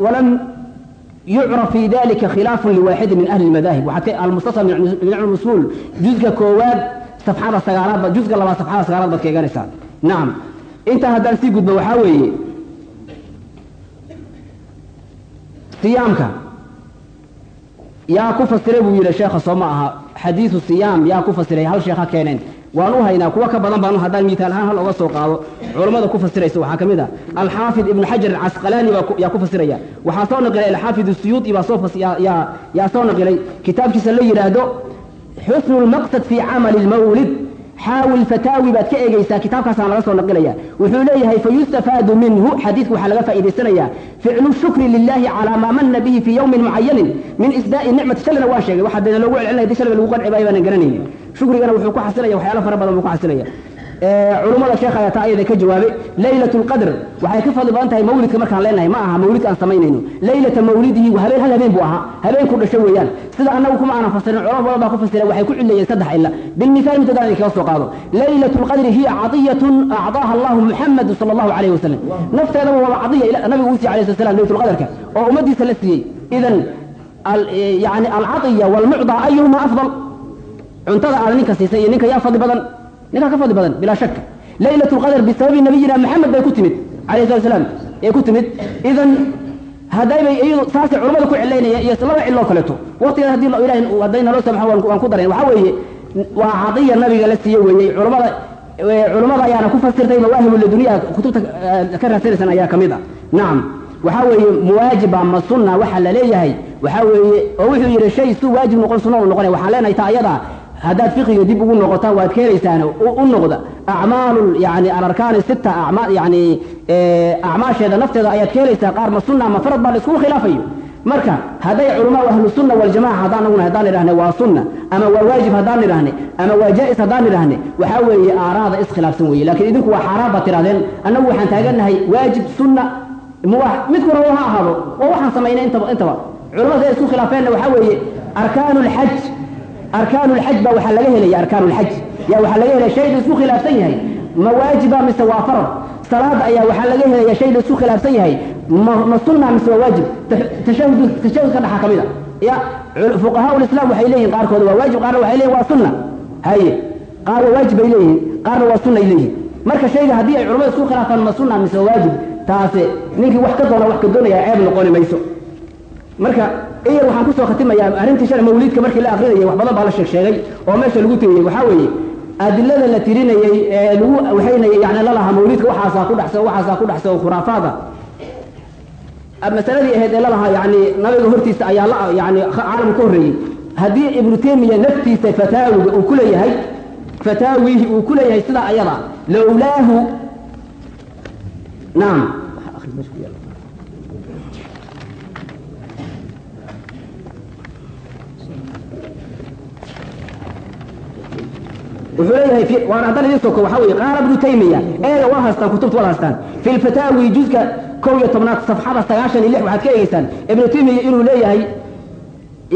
walam yucraf fi dalika khilaafun liwaaxidin min waxaad ka almustasab min cilmi usuul juzga koowaad safxada sagaalaad juzga labaad safxada sagaalaad baad ka eeganaysaa nacam intaa haddaan sii gudbo waxaa weeye siyaamka yaa ku fasiray buu yidhi sheekha soo ma aha xadiidu siyaam yaa ku fasiray hal sheekha keeneen waan u haynaa kuwa ka badan baan haddaan miitaal ahaan hal oga soo qaado. Culammada ku fasiraysa waxaa ka mid a alxaafid ibnu xajar alcasqalaani baa yaa ku fasiraya waxaa soo naqilay alxaafid asuyuudi baa soo yaa soo naqilay. Kitaabkiisa la yidhaahdo xusnu lmaqsad fi camali lmawlid xaawil fataawi baad ka eegaysaa kitaabkaasaan laga soo naqilaya wuxuu leeyahay fayustafaadu minhu xadiidku waxaa laga faa'iidaysanayaa ficlu shukri lilahi calaa maa mana bihi fii yowmin mucayanin min isdaa'i nicmati shalina waan sheegay waxaa dee loogu celcelinaya di shaliga lagu qanci baayo baanan garanaynin shukrigana wuxuu ku xasilaya waxyaalo fara badan buu ku xasilaya culummada sheekh ayaa taa ayada ka jawaabay laylat lqadr waxay ka fadli badan tahay mawlidka markaan leenahay ma aha mawlidka aan samaynayno. Laylata mawlidihi habeen hal habeen buu ahaa. Habeen ku dhasho weeyaan. Sida annagu kuma aanan fasirin culamo badan baa ku fasira waxay ku cileeyeen saddex ila bilmithaal mid haddaan kaga soo qaado. Laylat lqadri hiya cadiyatun acdaaha allahu muxamadu sala allahu calayhi wasalam nafteedaba waa cadiya nabigu uu siiyey alayhi slat slam laylat lqadarka oo ummadiisa la siiyey. Idan yani alcadiya walmucdaa ayuhuma afdal. Cuntada aad ninka siisay iyo ninka yaa fadli badan ninkaa ka fadli badan bilaa shak laylat lqadr bisababi nabiyina maxamed bay ku timid alayh slat slam ee ku timid. Idan hadaybay iyadu saasay culamada ku cilaynaya iyo laba ciloo kaleeto. Waqtigeeda haddii ilahay hadday naloo samxo waan ku darayn. Waxaa weeye waa cadiya nabiga la siiye weeyey culamada culamada ayaana ku fasirtay mawaahibu laduniya kutubta ka raadsanaysan ayaa ka mid a. Nacam waxaa weeye muwaajiba ma sunna waxaa la leeyahay. Waxaa weeye oo wuxuu yidhi shay su waajib noqon sunna u noqonaya. Waxaan leenahay ta ayada haddaad fiqiga dib ugu noqotaan waad keenaysaan u noqda. Acmaalu yani alarkaani sita yani acmaasheeda nafteeda ayaad keenaysaa qaar ma sunna ma farad baa la iskugu khilaafayo. Marka hadday culamaa ahlu sunna waljamaca haddaan naguna haddaan idhahne waa sunna ama waa waajib haddaan idhahne ama waa jaa'is haddaan idhahne waxaa weeye aaraada iskhilaafsan weeye. Laakiin idinku waa xaaraan baad tidhahdeen annagu waxaan taagannahay waajib sunna midkuna ha ahaado waa waxaan samaynay intaba intaba. Culamada isku khilaafeenna waxaa weeye arkaanu lxaj arkaan lxaj baa waxaa laga helaya arkaan lxaj ya waxaa laga helaya shay la isku khilaafsan yahay. Ma mise waa farad? Salaada ayaa waxaa laga helaya shay la isku khilaafsan yahay. Ma sunna mise waa waajib? Tashahud tashahud ka dhaxa ka mid a ya fuqahaa waxay leeyihiin qaarkooda waa waajib qaarna waxay leeyihiin waa sunna haye qaar waa waajib bay leeyihiin qaarna waa sunna ay leeyihiin marka shayga haddii ay culamada isku khilaafaan ma sunna mise waa waajib taase ninkii wax ka doona wax ka doonaya ceeb noqoni mayso. Marka iyar waxaan ku soo khatimayaa arrintii shalay mawliidka markii la akrinayay wax badan baa la sheeg sheegay oo meesha lagu tegayey waxaa weeye adilada la tirinayey ee lagu waxaynayay yani lalahaa mawliidka waxaasaa ku dhexsan waxaasaa ku dhexsan oo khuraafaada. Masaladii ahayd ee lalahaa yani nabiga hortiisa ayaa la yani caalamka ka horreeyey. Haddii ibnu taymiya naftiisa fataawiga uu ku leeyahay fataawihi uu ku leeyahay sidaa ayada lowlaahu naam wuxuu leeyahay waan haddana idin soko waxaa weeye qaala ibnu taymiya eega waa haystaan kutubta wada haystaan fi lfataawi juzka kow iyo tobnaad safxada sagaashan iyo lix waxaad ka eegeysaan ibnu taymiya inuu leeyahay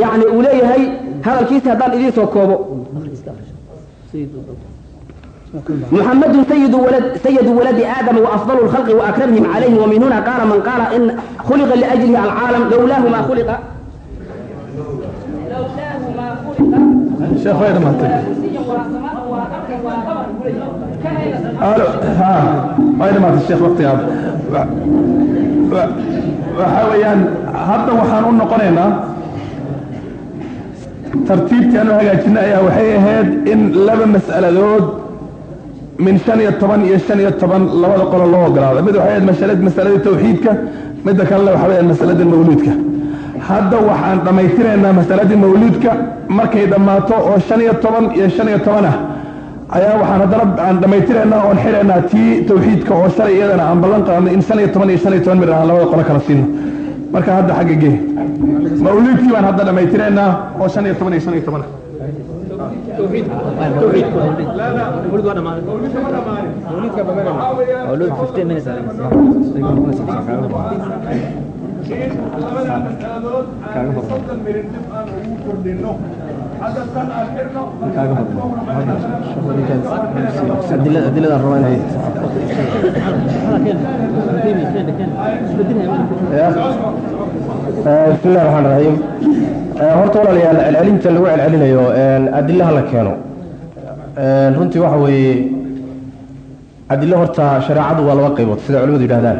yani uu leeyahay hadalkiisi haddaan idiin soo koobo محمد سيد ولد سيد ولد آدم وأفضل الخلق وأكرمهم عليه ومن هنا قال من قال إن خلق لأجله العالم لولاه ما خلق لولاه ما خلق way dhamaatay sheekh waktigaad waxaa weeyaan hadda waxaan u noqonaynaa tartiibtii aan u hagaajinay ayaa waxay ahayd in laba mas'aladood min shan iyo toban iyo shan iyo toban labada qolo loo ogolaada mid waxay ahayd masaladii tawxiidka midda kalena waxaa weeyaan masaladii mawluudka. Hadda waxaan dhammaystiraynaa masaladii mawluudka markay dhammaato oo shan iyo toban iyo shan iyo toban ah ayaa waxaan haddana aan dhammaystiraynaa oon xiraynaa tii tawxiidka oo shalay iyadana aan ballan qaadnay in shan iyo toban iyo shan iyo toban mir aan labada qolo kala siino marka hadda xagga gee mawluudkii baan hadda dhammaystiraynaa oo shan iyo toban iyo shan iyo toban ah bismillahi raxmaan raxiim horta walaalayaal celcelinta lagu celcelinayo adilaha la keeno runtii waxa weeye adilo horta shareecadu waa laba qaybood sida culimadu yidhahdaan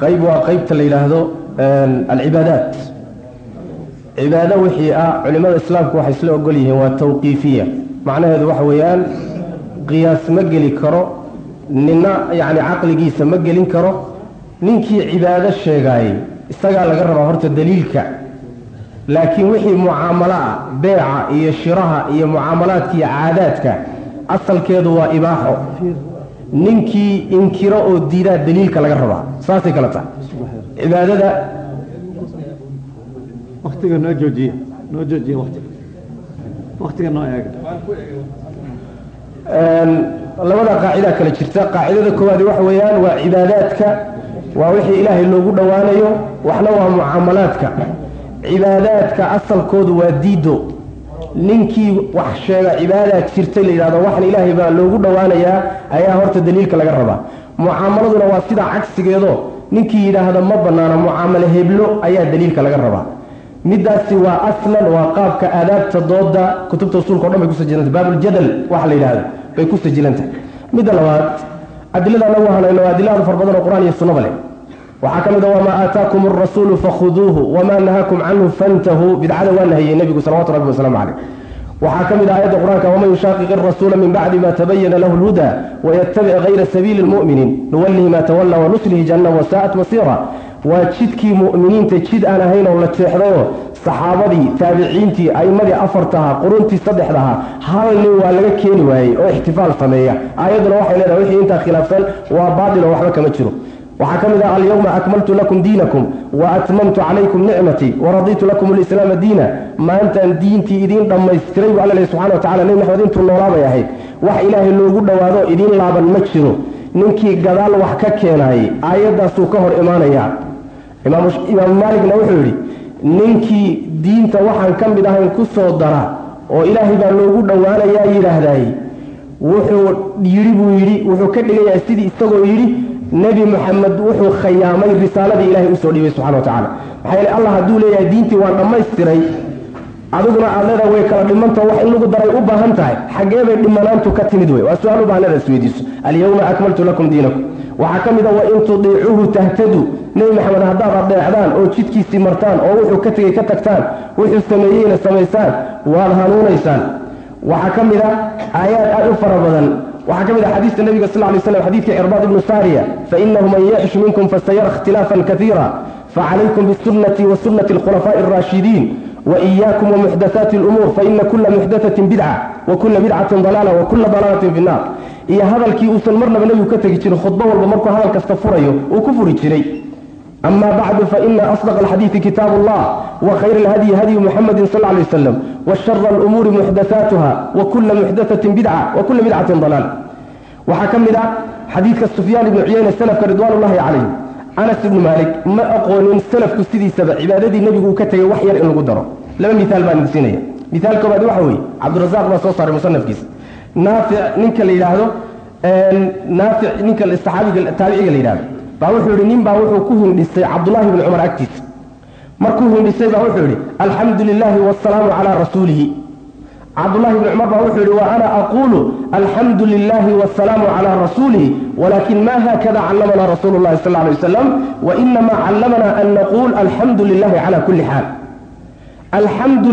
qayb waa qeybta la yidhaahdo alcibaadaat cibaado wixii ah culimada islaamku waxay isla ogol yihiin waa tawqiifiya. Macnaheedu waxa weeyaan qiyaas ma geli karo nina yacni caqligiisa ma gelin karo ninkii cibaado sheegaayey isagaa laga rabaa horta daliilka. Laakiin wixii mucaamalo ah beeca iyo shiraha iyo mucaamalaadka iyo caadaadka asalkeedu waa ibaaxo. Ninkii inkiro oo diidaa daliilka laga rabaa saasay kala tahay. Cibaadada waktiga noo joojiye noo joojiye waktiga waktiga noo eega. Labada qaacidaa kale jirta. Qaacidada koowaadi waxa weeyaan waa cibaadaadka waa wixii ilaahay loogu dhowaanayo waxna waa mucaamalaadka. Cibaadaadka asalkoodu waa diido ninkii wax sheega cibaadaad jirtay la yidhahdo waxan ilaahay baa loogu dhowaanayaa ayaa horta daliilka laga rabaa. Mucaamaladuna waa sidaa cagsigeedo. Ninkii yidhaahda ma banaana mucaamalo heblo ayaa daliilka laga rabaa midaasi waa aslan waa qaabka aadaabta dooda kutubta usuulka o dhan bay ku sajilantahy baabuljadal waxa la yidhahdo bay ku sajilantahay midda labaad adilada anagu hanayno waa adilada far badan oo qur'aan iyo sunnaba leh waxaa ka mid a wamaa aataakum arasuulu fakhuduuhu wamaa nahaakum canhu fantahuu bidcada waa nahiyey nebigu salawatu rabbi wasalaamu caleyh waxaa ka mid ah aayadda qur'aanka waman yushaaqiq arasuula min bacdi ma tabayana lahu lhuda wayattabic gayra sabiili lmu'miniin nuwallihi ma tawalla wanuslihi janna wasaa'at masiira waa jidkii mu'miniinta jid aan ahayn oo la jeexdayoo saxaabadii taabiciintii a'imadii afartaha quruntii saddexdaha hal nin waa laga keeni waayey oo ixtifaal sameeya. Aayadduna waxay leedahay wixii intaa khilaafsan waa baatil oo waxba kama jiro. Waxaa ka mid ah alyawma akmaltu lakum diinakum wa atmamtu calaykum nicmatii waraditu lakum alislaama diina. Maantaan diintii idiin dhammaystiray buu alla lehy subxana wa tacala nebi maxamed intuu noolaabay ahayd wax ilaahay loogu dhowaado idiin laaban ma jiro. Ninkii gadaal wax ka keenaayey aayaddaasuu ka hor imaanayaa imaamu maaligna wuxuu yidhi ninkii diinta waxaan ka mid ahayn ku soo dara oo ilaahay baa loogu dhowaanayaa yidhaahdaay wuxuu yidhi buu yidhi wuxuu ka dhigayaa sidii isagoo yidhi nebi moxamed wuxuu khayaamay risaaladii ilahay u soo dhiibay subxana wa tacala maxaa yeele allah hadduu leeyahay diintii waan dhammaystiray adiguna aad leedahay way kala dhimantao wax in lagu daray u baahan tahay. Xaggee bay dhimanaantu ka timid wey. Waa su'aal u baahan inaad isweydiiso. Alyawma akmaltu lakum diinakum. Waxaa ka mid a wain tudiicuuhu tahtadu nebi maxamed haddaad adeecdaan oo jidkiisii martaan oo wuxuu ka tegey ka tagtaan wuxuu sameeyeyna samaysaan waad hanuunaysaan. Waxaa ka mid a aayaad aad u fara badan. Waxaa ka mid a xadiista nebiga sal ly slam xadiidka cirbaad ibnu saariya fainahu man yacish minkum fasayara ikhtilaafan kaiira facalaykum bisunnati wa sunnati alkhulafaa'i alraashidiin waiyaakum wamuxdathaati alumuur faina kula muxdathatin bidca wa kula bidcatin dalaala wa kula dalaalatin fi iyo hadalkii uusan marnaba nebigu ka tegi jirin khudbo walba markuu hadal kasta furayo uu ku furi jiray. أما بعد فإن أصدق الحديث كتاب الله وخير الهدي هدي محمد صلى الله عليه وسلم وشر الأمور محدثاتها وكل محدثة بدعة وكل بدعة ضلالة وحكم لنا حديث السفيان بن عيينة السلف رضوان الله عليه anas ibnu maalik ma aqoonin salafku sidiisaba cibaadadii nebigu ka tegay wax yar in lagu daro laba miaal baan idinsiinaya miaal koobaad waxa weeye cabdirasaaq baa soo saaray musanafkiisa naafic ninka la yidhaahdo naafic ninka saxaabiga taabiciga la yidhahdo baa wuxuu yidhi nin baa wuxuu ku hindhisay cabdullahi bni cumar agtiisa markuu hindhisay baa wuxuu yidhi alxamdu lilaahi wasalaamu calaa rasuulihi. Cabdullahi bni cumar baa wuxuu yidhi wa ana aquulu alxamdu lilahi wasalaamu calaa rasuulihi walakin ma hakada callamana rasuulu llahi sal alay wasalam wainama callamana an naquul alxamdu lilahi cala kulli xaal. Alxamdu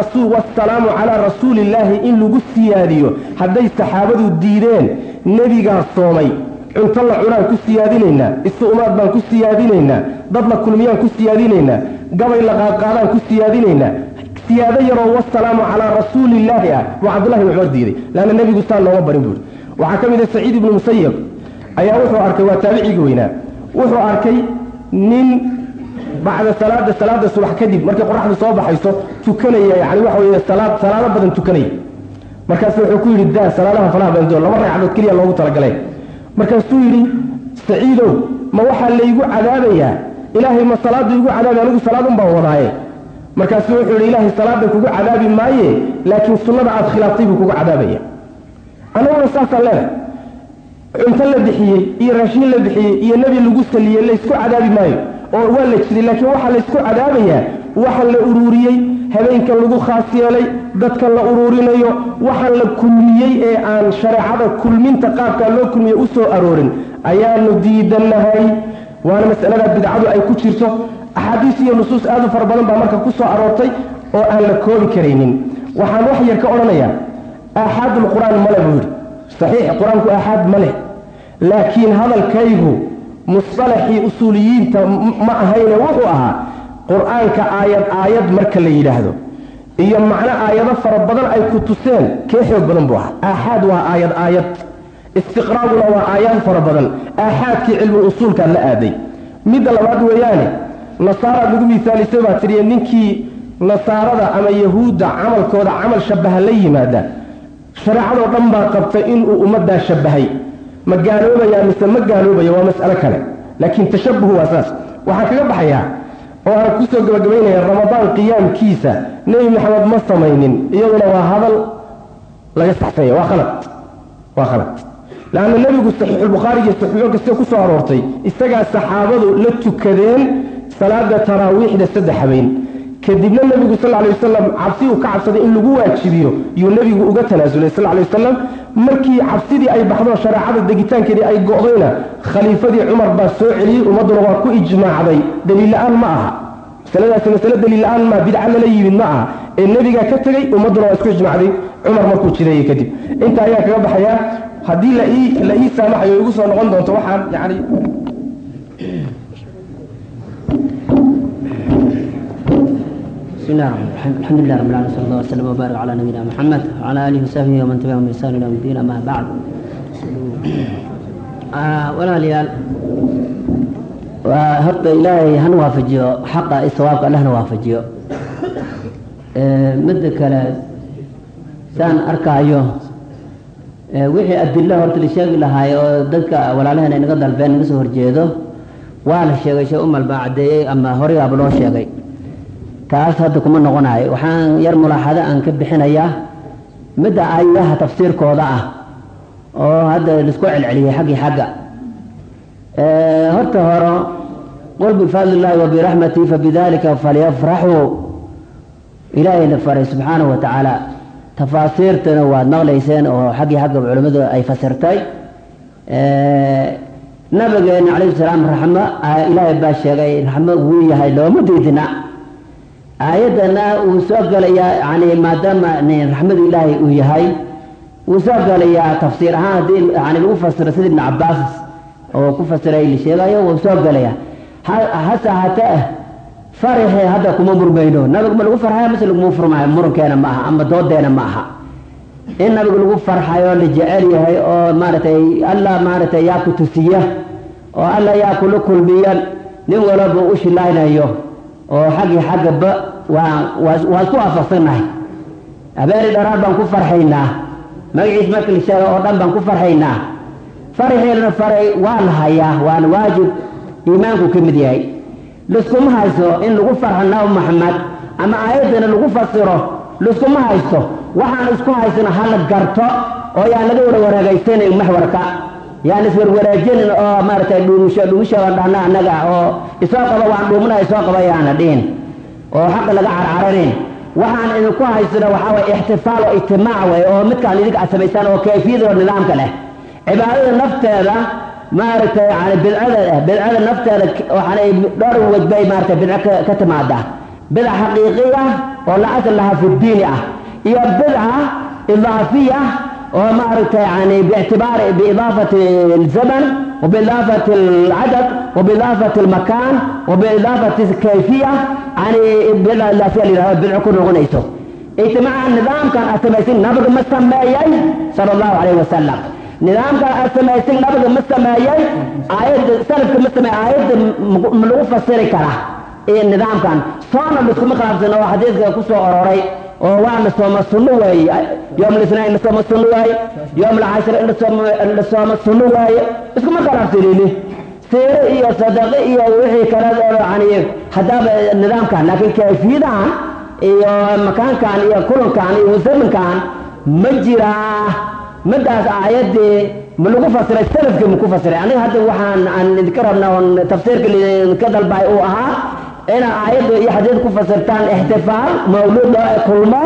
rasul wasalaamu calaa rasuuli illaahi in lagu siyaadiyo hadday saxaabadu diideen nebigaa soomay cunto la cunaan ku siyaadinaynaa isu umaad baan ku siyaadinaynaa dad la kulmiyaan ku siyaadinaynaa gabay la qaadqaadaan ku siyaadinaynaa siyaado yaroo wasalaamu calaa rasuulillaahi ah. Buu cabdullahi ibn cumar diiday. Leanna nebigu saa nooma barin buuri. Waxaa ka mid ah saciid ibnu musayab ayaa wuxuu arkay waa taabiciga weynaa. Wuxuu arkay nin bacda salaada salaada subax kadib markay qoraxdu soo baxayso tukanaya yani waxa salaad salaado badan tukanaya. Markaasu wuxuu ku yidhi daa salaadaha falaha badan laba ragcadood keliya loogu talagalay markaasuu yidhi saciidow ma waxaa laygu cadaabayaa ilaahay ma salaadu igu cadaabay anigu salaadun baan wadaaye. Markaasuu wuxuu yidhi ilaahay salaadan kugu cadaabi maaye laakiin sunnada aad khilaaftay buu kugu cadaabaya. Annaguna saasaan leenahay cunto la bixiyey iyo raashiin la bixiyey iyo nebi lagu saliyey laysku cadaabi maayo oo waa la jiray laakiin waxaa laysku cadaabayaa waxa la uruuriyey habeenka lagu khaas yeelay dadka la uruurinayo waxa la kulmiyey ee aan shareecada kulminta qaabkaa loo kulmiye u soo aroorin ayaanu diidannahay waana masalada bidcadu ay ku jirto. Axaadiis iyo nusuus aad u fara badan baa marka ku soo aroortay oo aan la koobi karaynin. Waxaan wax yar ka odhanayaa. Aaxaadulqur-aan male buu yidhi. Saxiix qur'aanku aaxaad ma leh. Laakiin hadalkaygu musطalaxii usuuliyiinta ma ahayne wuxuu ahaa qur'aanka aayad aayad marka la yidhaahdo. Iyo macno aayado fara badan ay ku tuseen kee xoog badan buu ahaa? Aaxaad waa aayad aayad. Istiqraaguna waa aayaad fara badan. Aaxaadkii cilmul usuulkaad la aaday. Midda labaad weeyaane nasaaraad lagu misaalisay baa tidhi ninkii nasaarada ama yahuudda camalkooda camal shabaha la yimaada shareecadoo dhan baa qabtay inuu ummaddaa shabahay ma gaaloobaya mise ma gaaloobaya waa mas'alo kale. Laakiin tashabuhu waa saas. Waxaan kaga baxayaa oo aan ku soo gabagabaynaya ramadaan qiyaamkiisa nebi maxamed ma samaynin iyaduna waa hadal laga saxsanya waa khalad. Waa khalad. Leanna nebigu saxiixulbukhaari iyo saxiixo kastee ku soo aroortay? Isagaa saxaabadu la tukadeen salaada taraawiixda saddex habeen kadibna nebigu sal lay wasalam cabsi uu ka cabsaday in lagu waajibiyo yuu nebigu uga tanaasulay sal lay wasalam. Markii cabsidii ay baxdo shareecada degitaankeedii ay go'dayna khaliifadii cumar baa soo celiyey ummadduna waa ku ijmaacday. Daliilla-aan ma aha. Masaladaasi masale daliilla-aan maa bidca lala yimid ma aha. Ee nebigaa ka tegey ummadduna waa isku ijmaacday. Cumar markuu jideeyey kadib. Inta ayaa kaga baxayaa haddii la ii saamaxayo igu soo noqon doonto waxaan yani بسم الله الرحمن الرحيم الحمد لله رب العالمين صلى الله وسلم وبارك على نبينا محمد وعلى اله وصحبه ومن تبعهم بإحسان الى يوم الدين اما بعد walaalayaal waa horta ilaahay hana waafajiyo xaqa i sawaabka allahna waafajiyo midda kale saan arkaayo wixii adilo horta la sheegi lahaay oo dadka walaalaheen ay naga dalbeen naga soo horjeedo waa la sheegay shee umal baa caddeeyey ama horeyaaba loo sheegay taas hadda kuma noqonayo waxaan yar mulaaxado aan ka bixinayaa midda aayadaha tafsiirkooda ah oo hadda la isku celceliyey xaggii xagga. Horta hore qul bifadli illahi wabiraxmatii fabidalika falyafraxuu ilaahayna faray subxaanahu wa tacaala. Tafaasiirtana waad maqlayseen oo xaggii xagga culimmadu ay fasirtay. Nabigeena calayhi salaam raxmo ilaahay baa sheegay raxmo wuu yahay looma diidina aayaddana wuu soo gelayaa yani maadaama raxmadu ilaahay uu yahay wuu soo gelayaa tafsiir ahaan haddii yani lagu fasiro sida ibnu cabaas oo ku fasiray la sheegayo wuu soo gelaya hase ahaatee farixi hadda kuma murmayno nabigu ma lagu farxayo mase laguma furmayo murankeena ma aha ama doodeena ma aha. In nabigu lagu farxayo la jecel yahay oo maaragtay allah maaragtay yaa ku tusiya oo allah yaa kula kulmiya nin walaba u shilaynayo oo xaggii xaggaba waa isku waafaqsannahay habeeni dharaar baan ku farxaynaa. Magaciis marka la sheega oo dhan baan ku farxaynaa. Faraxeelna faray waa la hayaa waana waajib iimaanku ka mid yahay. Liskuma haysto in lagu farxo nabi maxamed ama aayaddana lagu fasiro. Liskuma haysto waxaan isku haysana hala garto oo yaan laga warwareegaysanin maxwarka yaan iswarwareejinin oo maaragtay dhuumusho dhuumusho aan dhahna annaga oo isoo qaba waan dhuumuna isoo qaba yaana dhihin oo xaqa laga carcaranayn waxaan idinku haysana waxaa waye ixtifaal oo ijtimaac wey oo midkaan idinka samaysaan oo kayfiyada nidaamka leh cibaadada nafteeda maaragtay yani bidcada bidcada nafteeda waxaanay dhowr wajbay maaragtay bidco ka timaada bidca xaqiiqiya oo la asal lahaa fi diini ah iyo bidca idaafiya ومعركة يعني باعتبار بإضافة الزمن وبإضافة العدد وبإضافة المكان وبإضافة الكيفية يعني بلا بالأسئلة اللي بالعقول وغنيته اجتماع النظام كان أسميسين نبغ مستميي صلى الله عليه وسلم. نظام كان أسميسين نبغ مستميي عيد سلف مستمي عيد ملوفة سيري إيه النظام كان؟ صانا لسكم خلاف زنوا حديث كسو أروري. oo waa la sooma sunno waaye. Yoom lisnaa in la sooma sunno waaye. Yoom lacashir in in la sooma sunno waaye. Iskuma khilaafsanini seero iyo sadaqo iyo wixii kaleani haddaaba eh, nidaamkan laakiin kayfiyadan iyo makaankan iyo kulankan iyo zamankan ma jiraa. Madaas aayadii ma lagu fasiray salafka maku fasiray. Aniga hadda waxaan aan idinka rabnaa on tafsiirka lidinka dalbaay uu ahaa ina aayadda iyo xadiid ku fasirtaan ixtifaal mawluud loo kulmo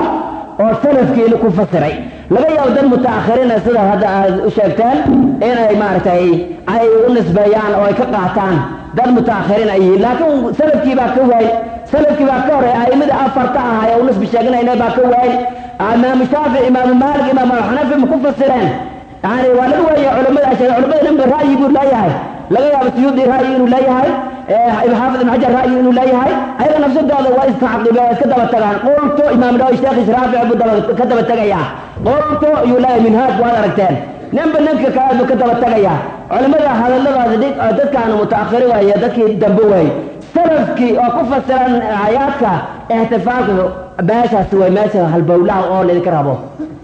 oo salafkiina ku fasiray. Laga yaabo dad mutaakhiriina sida hadda aad u sheegteen inay maaragtay ay u nisbeeyaan oo ay ka qaataan. Dad mutaakhiriin ay yihiin. Laakiin salafkii baa ka waay salafkii baa ka horeey aimada afarta ah ee u nisbi sheeganayna baa ka waay imaamu shaafic imaamu maalik imaamu xanafi ma ku fasireen. Yani waa laga waaya culamada culamada dhanba ra'yi buu leeyahay laga yaabo suyuudi ra'yi inuu leeyahay xaafid ibn xajar ra'yi inuu leeyahay ayaga nafsadooda waa istacqibe waa iska daba tagaan. Qultu imaam nawawi sheekhiis raafic buu ka daba tegayaa qultu ayuu leeyahay minhaaj waad aragteen. Ninba ninka kale buu ka daba tegayaa culimada hadalladooda dadkaanu mutaakhiri waaye dadkii dambe waaye. Salafkii oo ku fasiran aayaadka ixtifaalka meeshaas way meesha halbowlaha oo laydinka rabo.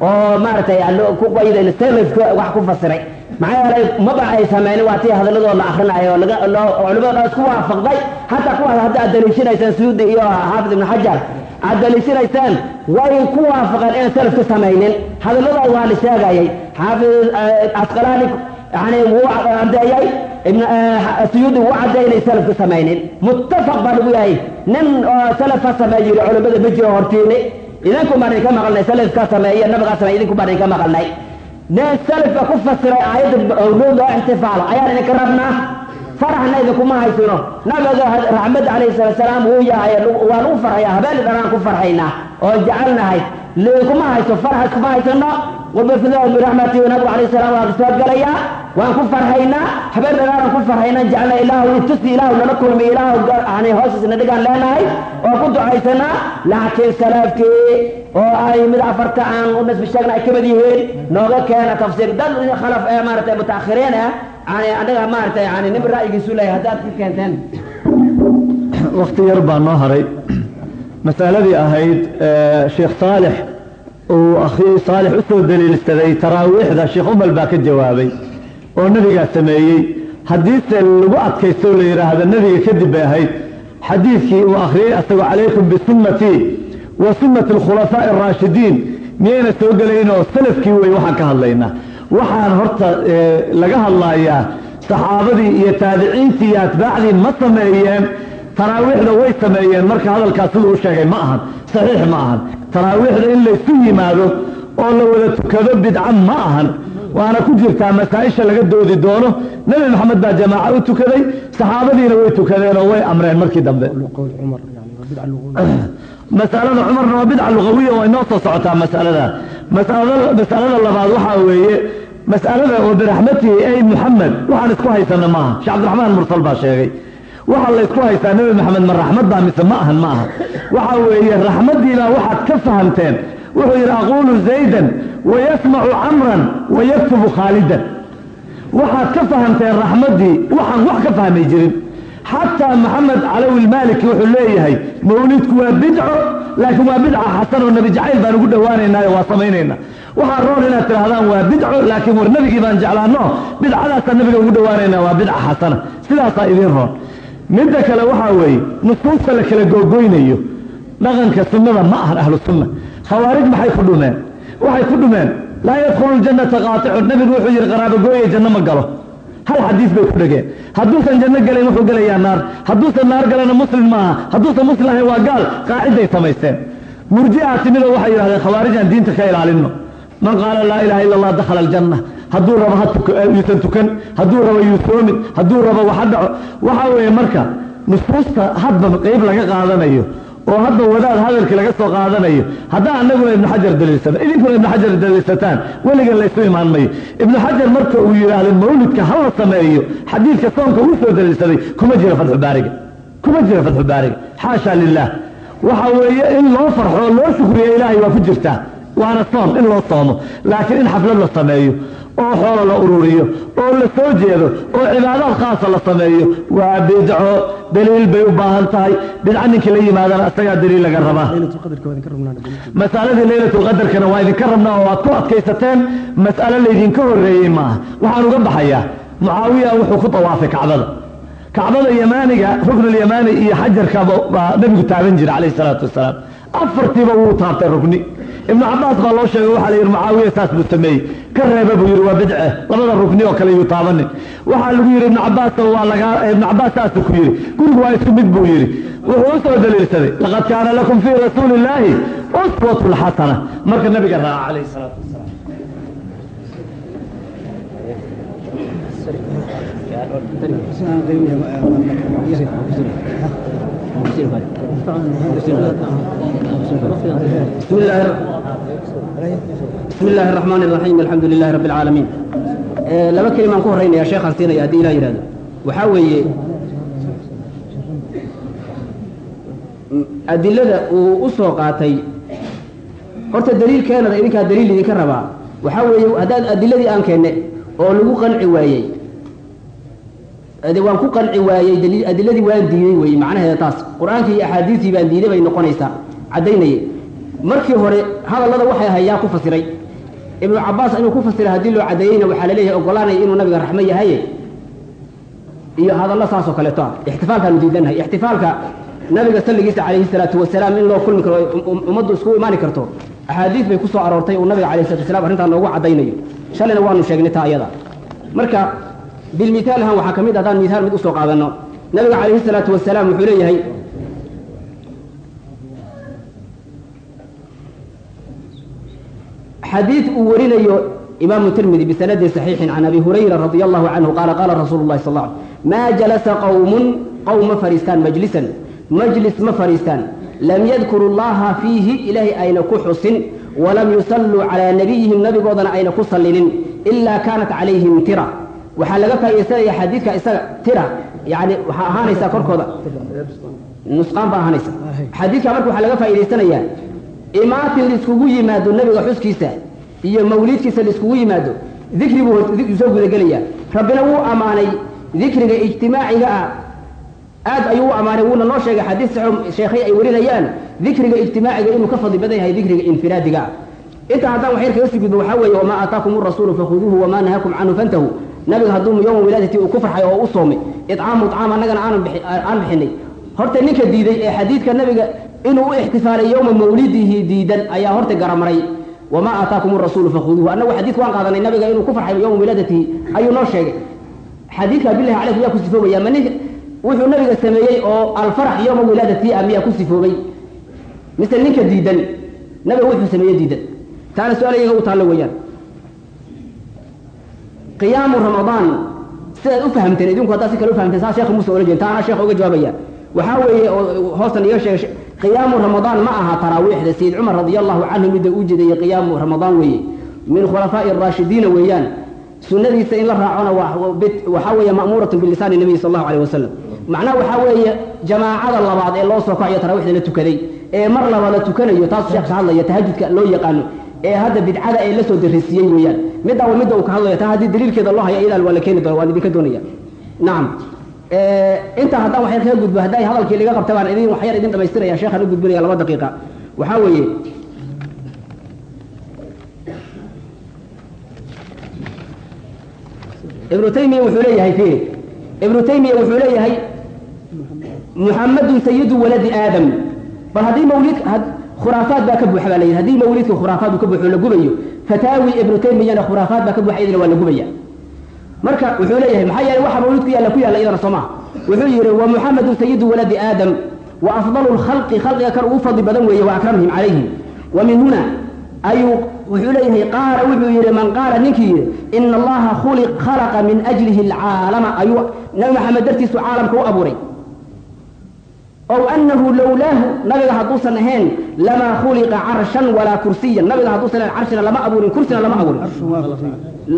Oo maaragtay ku qayda salafka wax ku fasiray maxaa yeelay maba ay sameynin waa tii hadalladoo la akrinayo culimada dhan isku waafaqday. Hataa kuwaas hadda aad daliishanaysaan suyuudi iyo xaafid ibnu xajar. Aad daliishanaysaan way ku waafaqeen inaan salaf ka samaynin hadalladooda waa la sheegayay. Xaafid asqalaani yani wuu cadeeyey suyuudi wuu cadeeyay inay salaf ka samaynin muttafaq baa lagu yahay. Nin oo salaf ka sameey yiri ma jiro hortiini. Idinku baan idinka maqalnay salaf ka sameeye nabigaa sameey idinku baan idinka maqalnay nin salafka ku fasiray aayadda awluud oo ixtifaal ayaan idinka rabnaa faraxna idinkuma haysino nabiga raxmad calayhi salaatu salaam wuu yahay waa lagu farxaya habeen dhanaan ku farxaynaa oo jecelnahay kuma hayso farax iskuma haysano wabafidoo biraxmatihi nabigu calayhi salaam waa soo galayaa waan ku farxaynaa habeen dhanaanan ku farxaynaa jecelna ilaahu itusi ilaahu nala kulmi ilaahu yani hoostiisna dhigaan leenahay oo ku ducaysanaa laakiin salaafkii oo ay mid afarta aan u nisbi sheegna ay ka mid yihiin nooga keena tafsiir dad khalaf ee maaragtay mutaakhiriin ah yani anaga maaragtay yani nin ra'yigiisu leeyahay haddaad ka keenteen wakti yar baa noo haray masaladii ahayd sheekh saalix uu akhi saalix u soo daliilsaday taraawiixda sheekh umal baa ka jawaabay oo nebigaa sameeyey. Haddiise lagu adkaysto la yidhaahdo nebiga kadib bay ahayd. Xadiidkii uu akhriyey asagoo calaykum bisunnatii wa sunnati alkhulafaa'i araashidiin miyayna soo gelaynoo salafkii wey waxaan ka hadlaynaa. Waxaan horta laga hadlayaa saxaabadii iyo taabiciintii iyo atbaacdii ma sameeyeen taraawiixda way sameeyeen marka hadalkaas siduu u sheegay ma ahan. Saxiix ma ahan. Taraawiixda in laysu yimaado oo la wada tukado bidca ma ahan. Waana ku jirtaa masaa-isha laga doodi doono. Nebi maxamed baa jamaaca u tukaday saxaabadiina way tukadeen oo way amreen markii dambe. Masalada cumarna waa bidca lugawiya oo inoo soo socotaa masalada. Masalada labaad waxaa weeye mas'alada oo biraxmatihi ay muxamed waxaan isku haysana maaha sheekh cabdiraxmaan mursal baa sheegay waxaa la ysku haystaa nebi maxamed ma raxmad baa mise ma ahan ma aha. Waxa weeye raxmaddiibaa waxaad ka fahamteen wuxuu yidhi aquulu zaydan wayasmacu camran wayaktubu khaalidan waxaad ka fahamteen raxmaddii waxaan wax ka fahmay jirin. Xataa maxamed calawi ilmaaliki wuxuu leeyahay mawlidku waa bidco laakiin waa bidca xasan nebi jacayl baan ugu dhowaanaynaayo waa samaynaynaa waxaa roon inaad tidhahdaan waa bidco laakiin war nebigii baan jeclaano bidcadaasaan nebiga ugu dhowaanaynaa waa bidca xasana. Sidaasaa idiin roon midda kale waxaa weeye nusuusta la kala googoynayo dhaqanka sunnada ma ahan ahlu sunna. Khawaarij maxay ku dhumeen. Waxay ku dhumeen laa yadkhulu ljannata qaatixun nebigu wuxuu yidhi qaraabagooye janno ma galo. Hal xadiis bay ku dhegeen hadduusan janno gelayn wuxuu gelayaa naar. Hadduusan naar galana muslim maaha hadduusan muslim ahayn waa gaal. Qaaciday samaysteen. Murji'aa timidoo waxay yidhahdeen khawaarijaan diinta ka ilaalinno man qaala laa ilaha illa allah dakhala aljanna hadduu rabo yuusan tukan hadduu rabo yuusoomin hadduu rabo waxa dhaco. Waxaa weeye marka nusuusta hadba qeyb laga qaadanayo oo hadda wadaad hadalkii laga soo qaadanayo haddaa anaguna ibnu xajar daliilsano idinkuna ibnu xajar daliilsataan. Weligan laysu imaan mayo. Ibnu xajar marka uu yidhaahdo mawlidka ha la sameeyo xadiidka soonka uu soo daliilsaday kuma jira fatxu baariga. Kuma jira fatxu xaasha lilah waxa weeye in loo farxo oo loo shukriyo ilaahay waa ku jirtaa waana soon in loo soomo laakiin in xaflad la sameeyo oo xoolo la ururiyo oo la soo jeedo oo cibaadaad khaasa la sameeyo waa bidco. Daliil bay u baahan tahay. Bidco ninkii la yimaadana isagaa daliil laga rabaa. Masaladii leylatulqadarkana waa idinka rabnaa oo aad ku adkaysateen. Mas'alo laydinka horreeyey maaha. Waxaan uga baxayaa. Mucaawiya wuxuu ku dawaafay kacbada. Kacbada yamaaniga ruknulyamaani iyo xajarka baa nabigu taaban jira calayhi salaatu wasalaam. Afartiiba wuu taabtay rugni ibnu cabaas baa loo sheegay waxaa la yidhi mucaawiya saas buu sameeyey ka reeba buu yidhi waa bidce labada rukni oo kale yuu taabanin waxaa lagu yidhi ibnu cabaas waa lagaa ibnu cabaas saasuu ku yidhi gurigu waa isku mid buu yidhi wuxuu u daliilsaday laqad kaana lakum fii rasuuli illaahi uswatun xasana marka nabiga raaca calayhi salaatu wasalaam بسم الله بسم الله الرحمن الرحيم الحمد لله رب العالمين آه، لما كلمة نكون رأينا يا شيخ أرسينا يا دي لا يراد وحاوي أدلة وأسوى قاتي horta daliilkeenada idinkaa daliil idinka rabaa waxaa weeye haddaad adiladii aan keenne oo lagu qanci waayey ade waan ku qanci waayey adiladii waan diiday weeye macnaheeda taas. Qur'aankii iyo axaadiistii baan diiday bay noqonaysaa. Caddaynaya markii hore hadallada waxay ahay yaa ku fasiray. Ibnu cabaas inuu ku fasiray haddii loo caddeeyeyna waxaa la leeyahay ogolaanaya inuu nabiga raxmo yahaye. Iyo hadallo saas oo kaleeto ah. Ixtifaalkaanu diidanahay ixtifaalka nabiga salligiisa calayhi salaatu wasalaam in loo kulmi karo ummaddu isku imaani karto. Axaadiis bay ku soo aroortay uu nabiga calayhi salatu wasalaam arrintaa noogu caddaynayo. Shalayna waanu sheegnay taa ayada. Marka bilmithaal ahaan waxaa ka mid haddaan mithaal mid u soo qaadanno nabiga calayhi salaatu wasalaam wuxuu leeyahay xadiid uu warinayo imaamu tirmidi bisanadin saxiixin can abi hurayra radia allahu canhu qaala qaala rasuulu llahi sal alay maa jalasa qowmun qowm ma fadhiistaan majlisan majlis ma fadhiistaan lam yadkuru llaha fiihi ilaahay ayna ku xusin walam yusalluu calaa nabiyihim nabigoodana ayna ku sallinin ilaa kaanat calayhim tira waxaa laga faaidaysanaya xadiidka isaga tira yani waxaa ahaanaysaa korkooda. Nusqaan baa ahaanaysa. Xadiidka marka waxaa laga faa'idaysanayaa imaatin laiskugu yimaado nabiga xuskiisa iyo mawliidkiisa laiskugu yimaado dikri buu soo gudagelaya. Rabbina wuu ammaanay dikriga ijtimaaciga ah aad ayuu u ammaanay wuuna noo sheegay xadiis saxo sheekhay ay warinayaan dikriga ijtimaaciga inuu ka fadli badan yahay dikriga infiraadiga ah. Inta haddaan wax yar kaga sii gudbo waxaa weeye wamaa aataakum urasuulu fakhuduuhu wamaa nahakum canhu fantahu nabiga hadduu yowma wilaadati uu ku farxay oo u soomay icaamu icaam annagana aan bixinay. Horta ninka diiday ee xadiidka nabiga inuu u ixtifaalay yowma mawlidihi diidan ayaa horta garamaray. Wamaa aataakum rasuulu fakhuduuhu. Annagu xadiidka waan qaadanay nabiga inuu ku farxay yowma wilaadatihi ayuu noo sheegay. Xadiidka bilahi calaykum yaa ku sifoobaya ma nin wuxuu nabiga sameeyey oo alfarax yowma wilaadatihi ah miyaa ku sifoobay? Mise ninka diidan nabiga wuxuu sameeye diidan. Taana su'aal iyaga u taallo weeyaan qiyaamu ramadaan sidaad u fahamteen idinku haddaad si kale u fahamteen saa sheekha muuse ola jeedin taana sheekha uga jawaabaya. Waxaa weeye oo hoostan iga sheegay qiyaamu ramadaan ma aha taraawiixda. Sayid cumar radia allahu canhu midda u jeedayay qiyaamu ramadaan weeye. Min khulafaa'i araashidiina weeyaan. Sunnadiisa in la raacona waxaa weeye ma'muuratun bilisaani nabiyi sal allahu alayh wasalam macnaha waxaa weeye jamaacada labaad ee loo soo kacayo taraawiixda la tukaday. Ee mar laba la tukanayo taas sheekh ka hadlaya tahajudka loo yaqaano ee hadda bidcada ee la soo darisiiyey weeyaan. Middaa midda uu ka hadlayo taa haddii daliilkeeda loo haya iyadaa waa la keeni doona waan idinka doonaya. Nacam intaa haddaan wax yar kaga gudbo hadday hadalkii laga qabta baan idin wax yar idin dhamaystiraya sheekhaan u gudbinaya laba daqiiqa. Waxaa weeye ibnu taymiya wuxuu leeyahay fiiri ibnu taymiya wuxuu leeyahay muxamadun sayidu waladi aadam. Bal haddii mawlid khuraafaad baa ka buuxa baa la yidhi. Haddii mawlidka khuraafaad uu ka buuxo la gubayo fataawi ibnu taymiyana khuraafaad baa ka buuxa iyadana waa la gubaya. Marka wuxuu leeyahay maxaa yeelay waxa mawlidku yaalla ku yaalla iyadana soo maha wuxuu yidhi wa muxamedun sayidu waladi aadam wa afdalu lkhalqi khalqiga kan ugu fadli badan weeye wa akramhim calayhim wa min huna ayuu wuxuu leeyahay qaala wuxuu yidhi man qaala ninkii yidhi ina allaha khalaqa min ajlihi alcaalama ayuu nabi maxamed dartiisu caalamka u abuuray ow anahu lowlaahu nabiga hadduusan ahayn lamaa khuliqa carshan walaa kursiyan nabiga hadduusan ahayn carshina lama abuurin kursina lama abuurin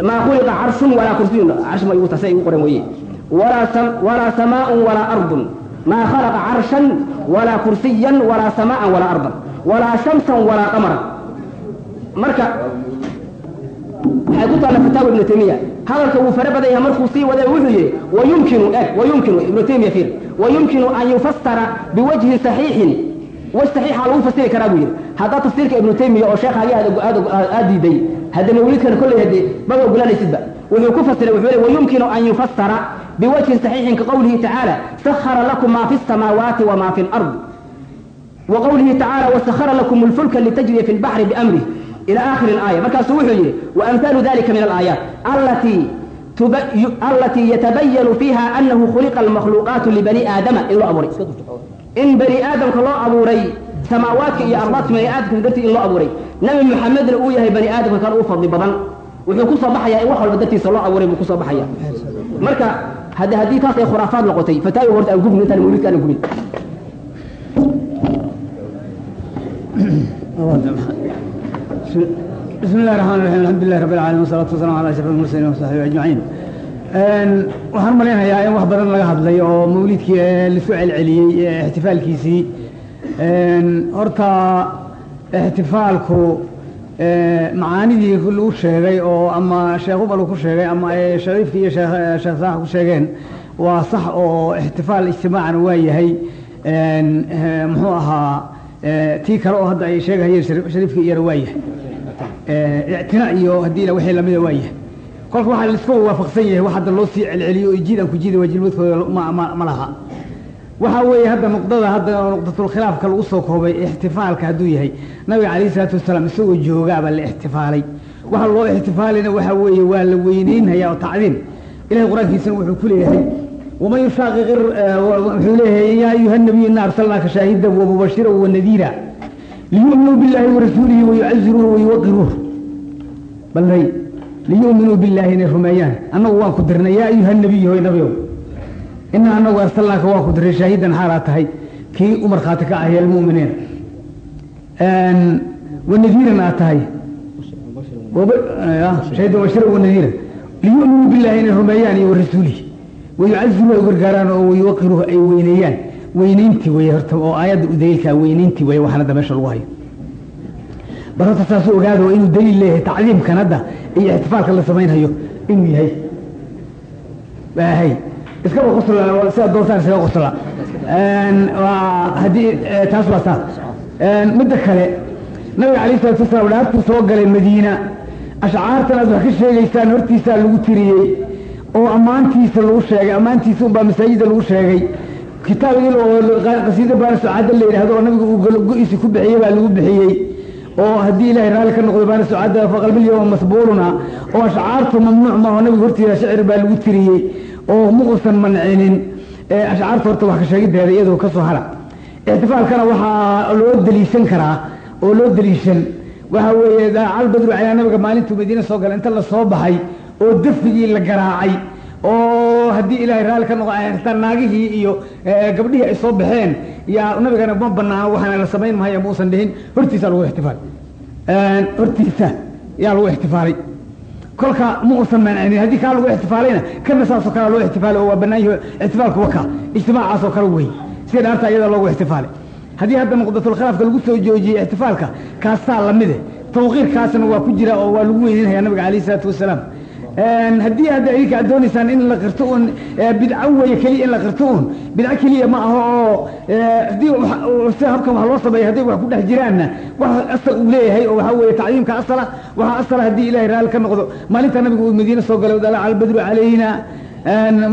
maa khuliqa carshun walaa kursiyun carsh ma igu tasay igu qoran weeye walaa walaa samaaءun walaa ardun maa khalaqa carshan walaa kursiyan walaa samaa'an walaa ardan walaa shamsan walaa qamaran marka waxay ku taalla fataawa ibnu taymiya hadalka wuu fara badan yahay markuu sii wada wuxuu yidhi wayumkinu eg wayumkinu ibnu taymiya fiir wayumkinu an yufasara biwajhin saxiixin waj saxiixa lagu fasiri karaa buu yidhi haddaa tafsiirka ibnu taymiya oo sheekhaagi aad diiday hadda mawlidkana kolley hadde maba ogolanaysidba wuxuu ku fasiray wuxuu le wayumkinu an yufasara biwajhin saxiixin ka qowlihi tacaala sahara lakum maa fi samaawaati wamaa fi lard وقوله تعالى وسخر لكم الفلك لتجري في البحر بأمره إلى آخر الآية مركز وحي وأمثال ذلك من الآيات التي تب... ي- التي يتبين فيها أنه خلق المخلوقات لبني آدم إلا أبوري إن بني آدم كالله أبوري سماوات يا أرضات بني آدم كدرتي إلا أبوري نبي محمد الأوية بني آدم كان أوفر ببضن wuxuu ku soo baxayaa in wax walba dartiisa loo abuuray buu ku soo baxaya marka hadda haddii taas ay khuraafaad noqotay fataawi horta aan gubin intaan mawlidka aan gubin بسم الله الرحمن الرحيم الحمد لله رب العالمين والصلاة والسلام على أشرف المرسلين وصحبه أجمعين Een, waxaan malaynayaa in wax badan laga hadlay oo mawlidkii ee la soo celceliyey ee ixtifaalkiisii Een, horta ixtifaalku ee, macaanidii lagu sheegay oo ama sheekh ubal uu ku sheegay ama ay shariifki iyo sheekh sheekh saax ku sheegeen waa sax oo ixtifaal ijtimaacana waa yahay Een, ee, muxuu ahaa ee, tii kale oo hadda ay sheegahayeen shariif- shariifki iyana waa yahay Ee, ictina iyo haddii wixii lamida waa yahay. Kolka waxaa la isku waafaqsan yahay wax hadda loo sii celceliyo oo jiid aan ku jiidi waajilmadkooda ma, laha. Waxaa weeye hadda nuqdada hadda nuqdatul khilaafka lagu soo koobay ixtifaalka hadduu yahay nabiga calayhi salaatu wasalaam isagoo joogaaba la ixtifaalay. Waxa loo ixtifaalina waxaa weeye waa la weyneynhayaa oo tacdiim. Ilahay qur'aankiisana wuxuu ku leeyahay waman yushaaqiq wuxuu leeyahay yaa ayuha nabiyu ina arsalnaaka shaahidan wamubashira wanadiira liyu'minuu billahi warasuulihi wayucaziruuhu wayuwaqiruuh balay liyu'minuu billahi inay rumeeyaan annagu waan ku dirnay yaa ayuha nabiyu hoy nabiow ina anagu arsalnaaka waan ku diray shaahidan xaalaa tahay kii u markhaati ka ahy almu'miniin wanadiiran aad tahay shaahidan washira wanadiiran liyu'minuu billahi inay rumeeyaan iyo warasuulihi wayucaziruuhu ay gargaaraan oo wayuwaqiruuhu ay weyneeyaan weyneyntii weye horta oo aayadda u daliilkaa weyneyntii weye waxaan hadda meesha lagu hayo. Bal horta saasuu ogaado inuu daliil leeyahay tacdiimkan hadda iyo ixtifaalka la samaynhayo inuu yahay. Hay iskaba qosla sida doontaan iskaga qosla. Waa haddii taas waa saas. Midda kale nabiga calayhi salatu wasalaam dhaartuu soo galay madiina. Ashcaartan aad wax ka sheegaysaan hortiisaa lagu tiriyey oo ammaantiisa lagu sheegay ammaantiisa unbaa masaajida lagu sheegay kitaab qasiida baana sucaada la yidhaahdo oo nabigu uu go-iisi ku bixiyey baa lagu bixiyey. Oo haddii ilaahay raalli ka noqdo baana sucaada faqalbilyawma masbuuluna. Oo ashcaartu mamnuuc maaho nabiga hortiisa shicir baa lagu tiriyey. Oo muusan mancinin ashcaarta horta wax ka sheegideeda iyadoo ka soo hara ixtifaalkana waxaa loo daliishan karaa oo loo daliishan. Waxa weeye dacal badru nabiga maalintuu madiine soo gala inta la soo baxay oo dafigii la garaacay oo haddii ilaahay raalli ka noqo xitaa naagihii iyo gabdhihii ay soo baxeen yaa nabigana ma banaano waxaana la samayn maayo muusan dhihin. Hortiisa lagu ixtifaal. Hortiisa yaa lagu ixtifaalay. Kolka ma uusan mancinin haddii kaa lagu ixtifaalayna kana saasoo kale loo ixtifaalay oo waa bannaan yahay ixtifaalku waka ijtimaacaasoo kale wey. Sida dhaarta iyada loogu ixtifaalay? Haddii hadda muqdatulkhilaafka lagu soo joojiyey ixtifaalka kaasaa lamide tawqiirkaasna waa ku jira oo waa lagu weyninhayaa nabiga calayhi salaatu wasalaam haddii hadda idinka aad doonaysaan in la qirto un bidco weeye keliya in la qirto un bidco keliya ma aho oo haddii sida habkan wax loo sameeya hadday wax ku dhex jiraanna wax asal uu leeyahay oo waxaa weeye tacdiimka asala waxaa asala haddii ilahay raalli ka noqdo. Maalinta nabigu uu madiine soo galay dalaca albadru calayna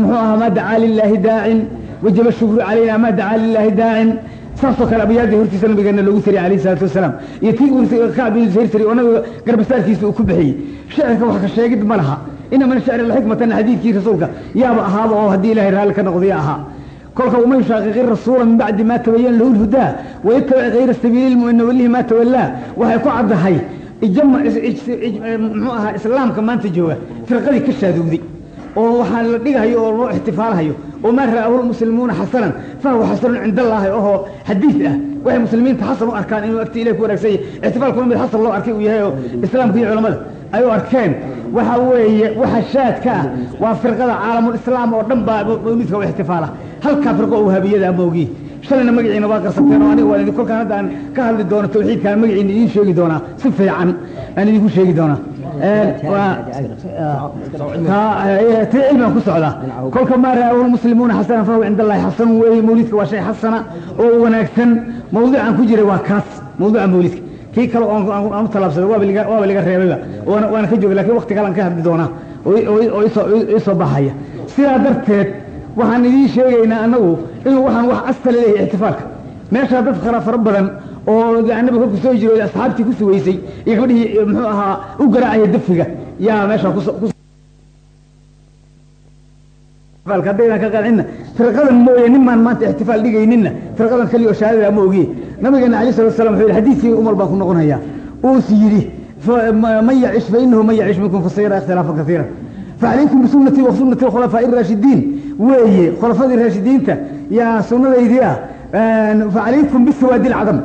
muxuu ahaa ma dacaa lilaahi daacin wajaba shukru calayna ma dacaa lilaahi daacin. Saasoo kale abiyaadii hortiisa nabigeena loogu tiriy alayh salaatu wasalaam. Iyo tii kacb sahir tiri oo nabiga garbasaarkiisa uu ku bixiyey. Shicirka wax ka sheegid ma laha ina min shicri lxikmatana xadiidkii rasuulka yaaba ahaaba oo haddii ilahay raalli ka noqdiya ahaa kolka uma yushaaqiqi rasuula min bacdi ma tabayana lahu lhudaa wayatabic kayra sabiili lmu'mina walihi ma tawallaa waxay ku caddahay muxuu ahaa islaamka maanta jooga firqadii ka shaadowday oo waxaa la dhigahayo oo loo ixtifaalahayo oo maa ra'ahu lmuslimuuna xasanan fahuwa xasanun cinda allaahi ohoo xadiid ah waxay muslimiinta xasan u arkaan inuu agti ilahi ku wanaagsan yahay ixtifaalkuna mid xasan loo arkay uu yahay oo islaamka iyo culamada ay u arkeen. Waxa weeye waxa shaadka ah waa firqada caalamulislaam oo dhan baa mawlidka u ixtifaala. Halkaa firqo wahaabiyada amoogi shalayna magaciina waa qarsateen oo aniga waan idin kolkaan hadda aan ka hadli doono tawxiidkaan magaciina idiin sheegi doonaa. Si fiican aan idinku sheegi doonaa. Ti cilmigan ku socda. Kolka maa ra'ahu lmuslimuuna xasanan fahuwa cinda allahi xasanun. Weeye mawlidka waa shay xasana oo wanaagsan. Mawduucan ku jiray waa kaas. Mawduuca mawlidka kii kale aan u talaabsaday waaba liga reebayba waana ka joogay laakiin wakti kalean ka hadli doonaa. Oo isoo baxaya. Sidaa darteed waxaan idiin sheegaynaa anagu inuu waxaan wax asala leeyahay ixtifaalka meeshaa dad khara fara badan oo nabiga kolku soo jiro asxaabtii ku sugaysay iyo gabadhii muxuu ahaa u garaacaya dafiga yaa meeshaa kus haddaydan ka qancina firqadan mooye nimaan maanta ixtifaal dhigayninna. Firqadan kaliya oo shahaadada ma ogiye nabigeena alayh salatu wasalam wuxuu yidhi xadiidkii umar baan ku noqonayaa. Uus yidhi man yacish fa inahu man yacish minkum fasayara ikhtilaafan kasiira facalaykum bisunati wa sunati alkhulafaa'i raashidiin weeye khulafadii raashidiinta yaa sunnadaydii ah facalaykum bisawaadi alcadam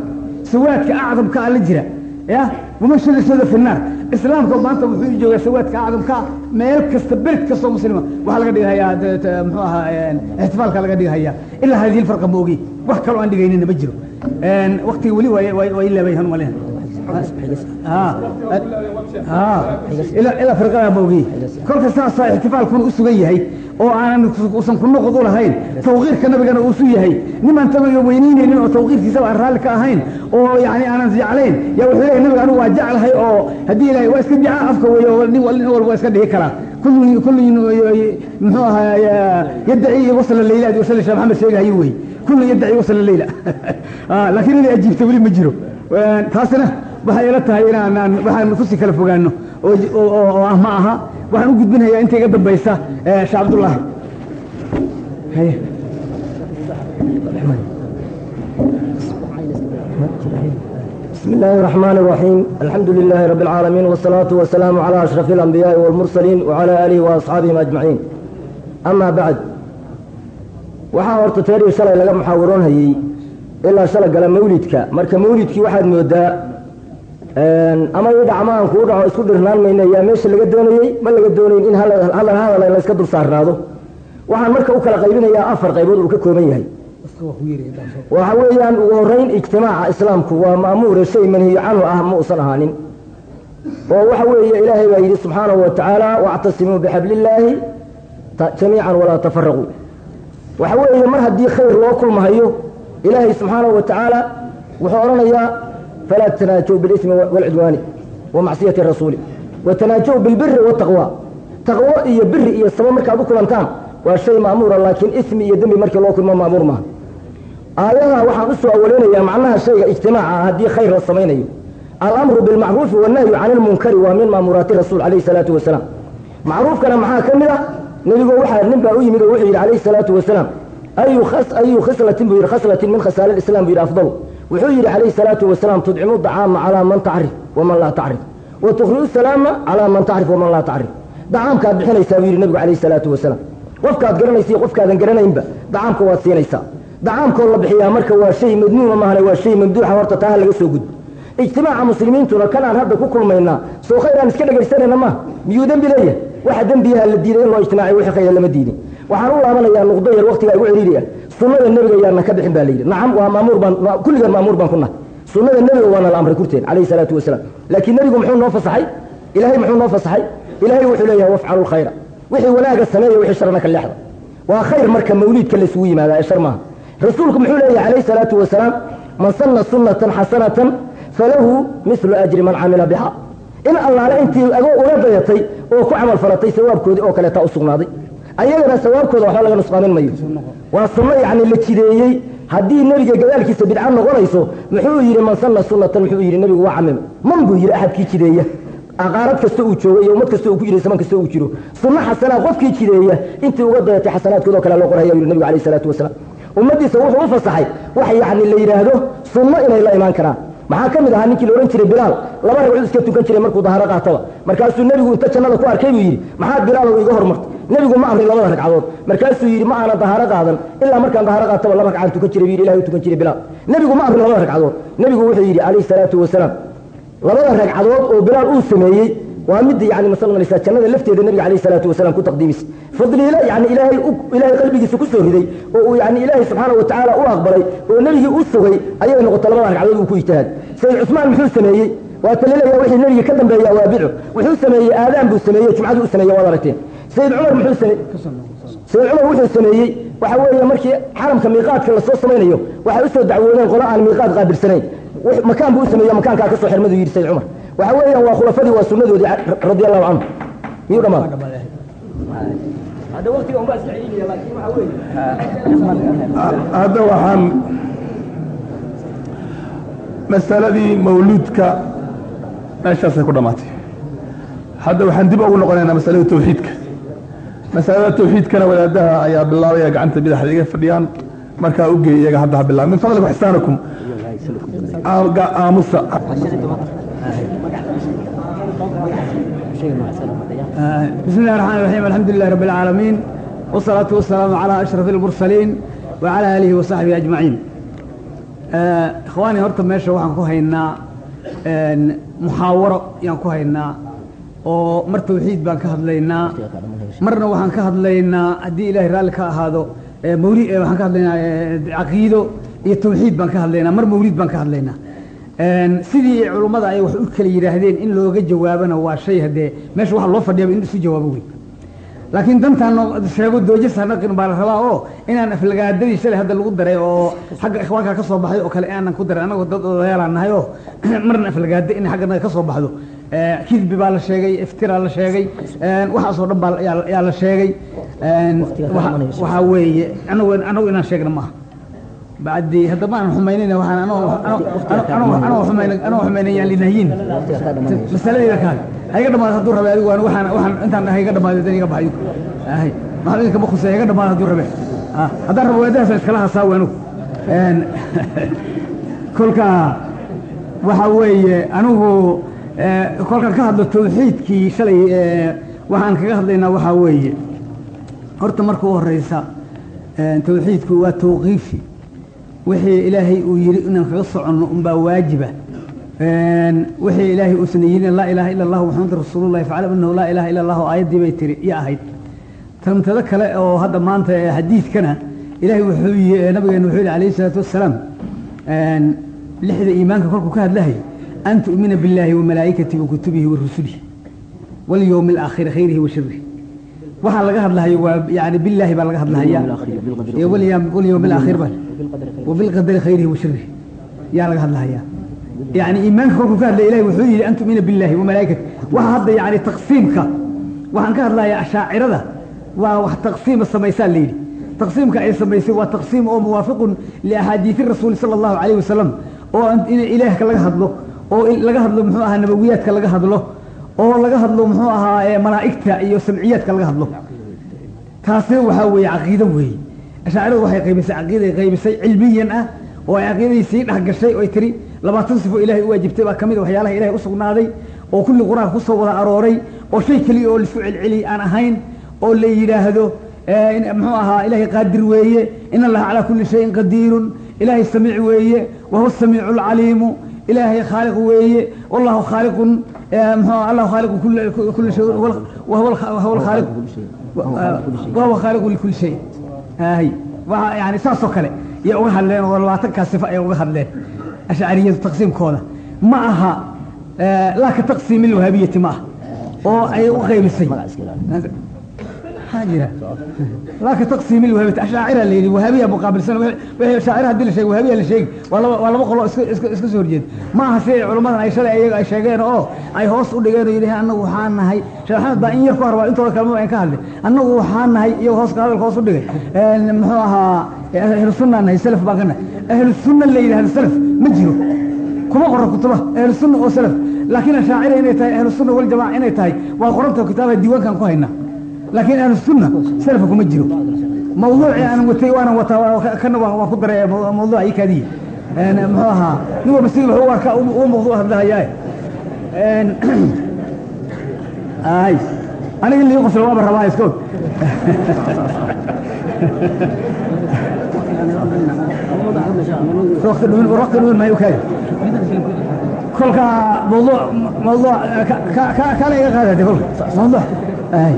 sawaadka acdamka a la jira ya wamashada sooda fi naar islaamka maanta wuxuu joogaa sawaadka acdamka meel kasta bered kastoo muslima waxaa laga dhigahayaa muxuu ahaa ixtifaalka laga dhigahaya ilaa hadihi farqa ma ogi. Wax kaloo aan dhigaynina ma jiro. Waktiga weli waa ilaabay han kolka saasaa ixtifaalkuna u sugan yahay oo aanan usan ku noqod u lahayn tawqiirka nabigana uusu yahay nimaan tabiga weynaynaynin oo tawqiirkiisaba aan raalli ka ahayn oo yani aanan jeclayn yaa wuxuu leeyahay nabiga anigu waa jeclahay oo haddii ilahay waa iska dicaa afka weeye oo nin walba waa iska dhihi karaa muxuu ahaa yaddaci wasala leyla wasala sheekh maxamed sheegahayo wey kullu yaddaci wasala leyla laakiin inay ajiibta weli ma jiro. Taasina waxay ila tahay inaan waxaan kusi kala fogaano oo ah ma aha waxaan u gudbinayaa inta iga dambaysa sheekh cabdullaahi بسم الله الرحمن الرحيم الحمد لله رب العالمين والصلاة والسلام على أشرف الأنبياء والمرسلين وعلى آله وأصحابهم أجمعين أما بعد waxaa horta teerii shalay laga muxaawaroonhayey ilaa shalay gala mawlidka marka mawlidkii waxaad moodaa ama ii dhacma aan kuu dhaco isku dhirnaan mayna. Yaa meesha laga doonayey? Ma laga doonayn in hadal hadal layska dul saarnaado waxaan marka u kala qaybinayaa afar qaybood uu ka kooban yahay. Waxa weeyaan ugu horeyn ijtimaaca islaamku waa ma'muure shay manhiyo canhu ah ma usan ahaanin. Oo waxa weeye ilaahay baa yidhi subxaanahu wa tacaala wactasimuu bixablillaahi jamiican walaa tafaraquu waxa weeye mar haddii khayr loo kulmahayo ilaahay subxaanahu wa tacaala wuxuu odhanayaa tanaajow bilismi waalcudwaani wa macsiyati rasuuli wa tanaajow bilbiri wataqwa taqwo iyo biri iyo sabo markaad u kulantaan waa shay ma'muura laakiin ismi iyo dembi markii loo kulmo ma'muur maaha aayadaha waxaan u soo awaleynayaa macnaha shayga ijtimaaca ah haddii khayr la samaynayo alamru bilmacruufi wannahyu cani ilmunkari waa min maamuraati rasuul calayhi salaatu wasalaam macruufkana maxaa ka mid ah nebigo waxaa nin baa u yimid oo wuxuu yidhi calayhi salaatu wasalaam wuxuu yidhi calayhi salaatu wasalaam tudcimu dacaama calaa man tacrif waman laa tacrif. Wa tukhriu salaama calaa man tacrif waman laa tacrif. Dacaamkaad bixinaysaa buu yidhi nebigu calayhi salaatu wasalaam. Qofkaad garanaysa iyo qofkaadan garanaynba dacaamka waad siinaysaa. Dacaamkoo la bixiyaa marka waa shay madmuuma maahane waa shay mamduuxa horta taaha laga soo gudbo. Ijtimaaca muslimiintuna kan aan hadda ku kulmaynaa soo khayr iska dhegaysanayna ma. Miyuu dembi leeyahay? Waxa dembiyaha la diiday in loo ijtimaaciy wixii khayra lama diidin. Waxaan u laabanayaa nuqdo yar waqtiga igu ciriiri ah sunnada nebiga yaanan ka bixin baa la yidhi. Nacam waa maamuur baan kulligan maamuur baan ku nahay. Sunnada nebiga waana la amray kurteen calayhi salaatu wasalaam. Laakiin nebigu muxuu noo fasaxay? Ilaahay muxuu noo fasaxay? Ilaahay wuxuu leeyahay wafcalu lkhayra wixii wanaaga sameeya wixii sharna ka leexda. Waa khayr marka mawliidka laysugu yimaadaa ee shar maaha. Rasuulku muxuu leeyahay calayhi salaatu wasalaam man sanna sunnatan xasanatan falahu mislu ajri man camila biha. In allaale intii agoo uga dayatay oo ku camal falatay sawaabkoodii oo kaleeta u sugnaaday ayagana sawaabkooda waxba laga nusqaamin mayo. Waa sunno yacni la jideeyey. Haddii nebiga gadaalkiisa bidca noqonayso muxuu yidhi man sanna sunnatan muxuu yidhi nebigu waa camima man buu yidhi axadkii jideeya. Aqaarad kasta uu joogo iyo ummad kasta uu ku jiro zaman kasta uu jiro. Sunno xasanaa qofkii jideeya intii uga dayatay xasanaadkoodoo kale loo qoraya yidhi nebigu alayh salaatu wasalaam. Ummaddiisa wuxuu u fasaxay wax yacni la yidhaahdo sunno inay la imaan karaan maxaa ka mid ahaa ninkii la odhan jiray bilaal? Laba ragcuu iska tukan jiray markuu daharo qaataba. Markaasuu nebigu inta jannada ku arkay buu yidhi maxaad bilaalow iga hormartay? Nebigu ma amrin labada ragcadood. Markaasuu yidhi ma aanan daharo qaadan. Ilaa markaan daharo qaataba laba ragcaan tukan jiray buu yidhi ilahay u tukan jiray bilaal. Nebigu ma amrin labada ragcadood. Nebigu wuxuu yidhi calayhi salaatu wasalaam. Labada ragcadood oo bilaal uu sameeyey waa mid yani masalanaysa jannada lafteeda nebiga calayhi salaatu wasalaam ku taqdiimisay fadliile yani ilaahay ilaahay qalbigiisa ku soo riday oo uu yani ilaahay subxaana wa tacaala u aqbalay oo nebigii u sugay ayay noqotay labada ragcadood uu ku ijtihaad. Sayid cusmaan muxuu sameeyey waa talilaya wixii nebiga ka dambeeya waa bidco wuxuu sameeyey aadaan buu sameeyey jumcaduu u sameeyey waad aragteen sayid cumar muxuu sameeyey sayid cumar wuxuu sameeyey waxa weeye markii xaramka miiqaadka la soo samaynayo waxay u soo dacwoodeen qola aan miiqaad qaabilsanayn. Makaan buu u sameeyo makaankaa ka soo yidhi sayid cumar waxa weeyaan waa khulafadii waa sunnadoodii radi allahu canhu miyuu dhamaaday hadda waxaan masaladii mawluudka meeshaasay ku dhammaatay hadda waxaan dib ugu noqonaynaa masalada tawxiidka. Masalada tawxiidkana wadaadaha ayaa bilaabaya gacanta bidaxda iga fadhiyaan. Markaa u geey iyaga hadda ha bilaab min fadlikum ixsaanakum aamusa بسم الله الرحمن الرحيم الحمد لله رب العالمين والصلاة والسلام على أشرف المرسلين وعلى آله وصحبه أجمعين آه، إخواني هرت ماشي waxaan ku haynaa een muxaawaro yaan ku haynaa oo mar tawxiid baan ka hadlaynaa marna waxaan ka hadlaynaa haddii ilaahay raalli ka ahaado ee mawli ee waxaan ka hadlaynaa ee, caqiido iyo tawxiid baan ka hadlaynaa mar mawlid baan ka hadlaynaa een sidii culummada ay wax u kala yidhaahdeen in looga jawaabana waa shay haddee meesha waxa loo fadhiyaba in isu jawaabo wey laakiin dantaan sheego doojo sanaqin baa la rabaa oo inaan aflagaadadii shalay hadda lagu daray oo xagga ikhwaanka ka soo baxday oo kale aanan ku daray anagoo dad odayaalaan nahay oo marna aflagaada in xagga naga ka soo baxdo. Kidbi baa la sheegay iftiraa la sheegay waxaasoo dhan baa yaa- yaa la sheegay. Waxaa weeye anagu anagu inaan sheegna maaha bacdi haddaba aan xumaynayna waxaan anoo anoo- anoo- anoo xumayna- anoo xumayna yaan linahyin masaladeeda kaale hayga dhamaado hadduu rabe adigu waan waxaan waxaan intaan hayga dhamaado dan iga baxay. Hay maxaa idinka ma khusay hayga dhamaado hadduu rabe Ah, haddaan rabo waadahaas iskala hasaawe anugu kolka waxa weeye anigu eh, kolkaan ka hadlo tawxiidkii shalay eh, waxaan kaga hadlaynaa waxaa weeye. Horta marka u horeysa eh, tawxiidku waa tawqiifi wixii ilaahay uu yidhi inaan kaga soconno unbaa waajiba. Wixii ilaahay uusan yidhin laa ilaaha ila allah maxamadu rasuulullahi faclam annahu laa ilaaha ila allahu aayaddii bay tiri iyo ahayd. Tamtada kale oo hadda maanta xadiidkana ilaahay wuxuu nabigeena wuxuu yihi calayhi salaatu wassalaam lixda iimaanka kolkuu ka hadlahay an tu'mina billahi wa malaa'ikatihi wa kutubihi wa rusulihi walyowmi alaakhiri khayrihi wa sharihi waxaa laga hadlahayo waa yani billaahi baa laga hadlahaya iyo walyam- walyowmi alaakhir ba wabilqadari khayrihi wa sharihi yaa laga hadlahaya يعني إيمانك كل كهذا إلهي وحي أن تؤمن بالله وملائكته وهذا يعني تقسيمك وعن كهذا يا أشاعر ذا وح تقسيم السميسان ليلي تقسيمك أي سميسي وتقسيم أو موافق لأحاديث الرسول صلى الله عليه وسلم أو أنت إن إلهك لقى هذله أو لقى هذله محوها نبوياتك لقى oo laga hadlo muxuu ahaa malaa'igta iyo samciyaadka laga hadlo. Taasina waxaa weeye caqiido weeye. Ashaaciradu waxay qaybisay caqiiday qaybisay cilmiyan ah oo ay caqiiday sii dhexgashay oo tiri labaatan sifo ilahay u waajibtay baa kamida ah, waxyaalaha ilahay usugnaaday oo kulli qur'aanka ku soo wada arooray oo shay keliya oo la isku celceliyay aan ahayn oo la yidhaahdo eh, muxuu ahaa ilahay qaadir weeye in allaha calaa kulli shayin qadiirun ilaahay samiic weeye wahuwa samiicu lcaliimu ilaahay khaaliq weeye wallahu khaaliqun allah khaliq kuli shay wahuwa khaliq wahuwa khaaliqu likuli shay. Ahy waa yani saasoo kale yay uga hadleen oo labaatankaa sifa ayay uga hadleen ashcariyadu taqsiimkooda. Ma aha eh, laa ka taqsiimi lwahaabiyti ma aha oo ay u qaybisay maxaa jira. Laa ka taqsiimi lwahaabiyati ashaacira la yidhi wahaabiya muqaabilsan wixii ashaacira haddii la sheego wahaabiya la sheegi waa laba waa laba qolo iska iska iska soo horjeeda ma aha si ay culimmadan ay shalay ayaga ay sheegeen oo ay hoos u dhigeen oo yidhaheen annagu waxaan nahay. Sheekh axmed baa in yar ku harbaa intooda kalema aan ka hadlay. Annagu waxaan nahay iyago hoos hadalka hoos u dhigay. Muxuu ahaa ahlu sunna nahay salaf baan ka nahay. Ahlu sunna la yidhahdo salaf ma jiro. Kuma qoro kutubaha ahlu sunna oo salaf. Laakiin ashaacira inay tahay ahlu sunna waljamaca inay tahay waa qoranta kitaabaha diiwaankan ku haynaa laakiin ahlu sunna salafka kuma jiro. Mawduucii aan watay waana wataa kana waan ku daray mawduuca ii kaadiya muxuu ahaa nin walba sidii wuxuu u arkaa uga mawduuc hadlahayaa ay. Aniga in lii qoslo waaba rabaa iska og. Waqti dhumin waqti dhumin maayo kaadi kolkaa mawduuc mawduuc kaana iga qaadate kolka. Mawduuc ay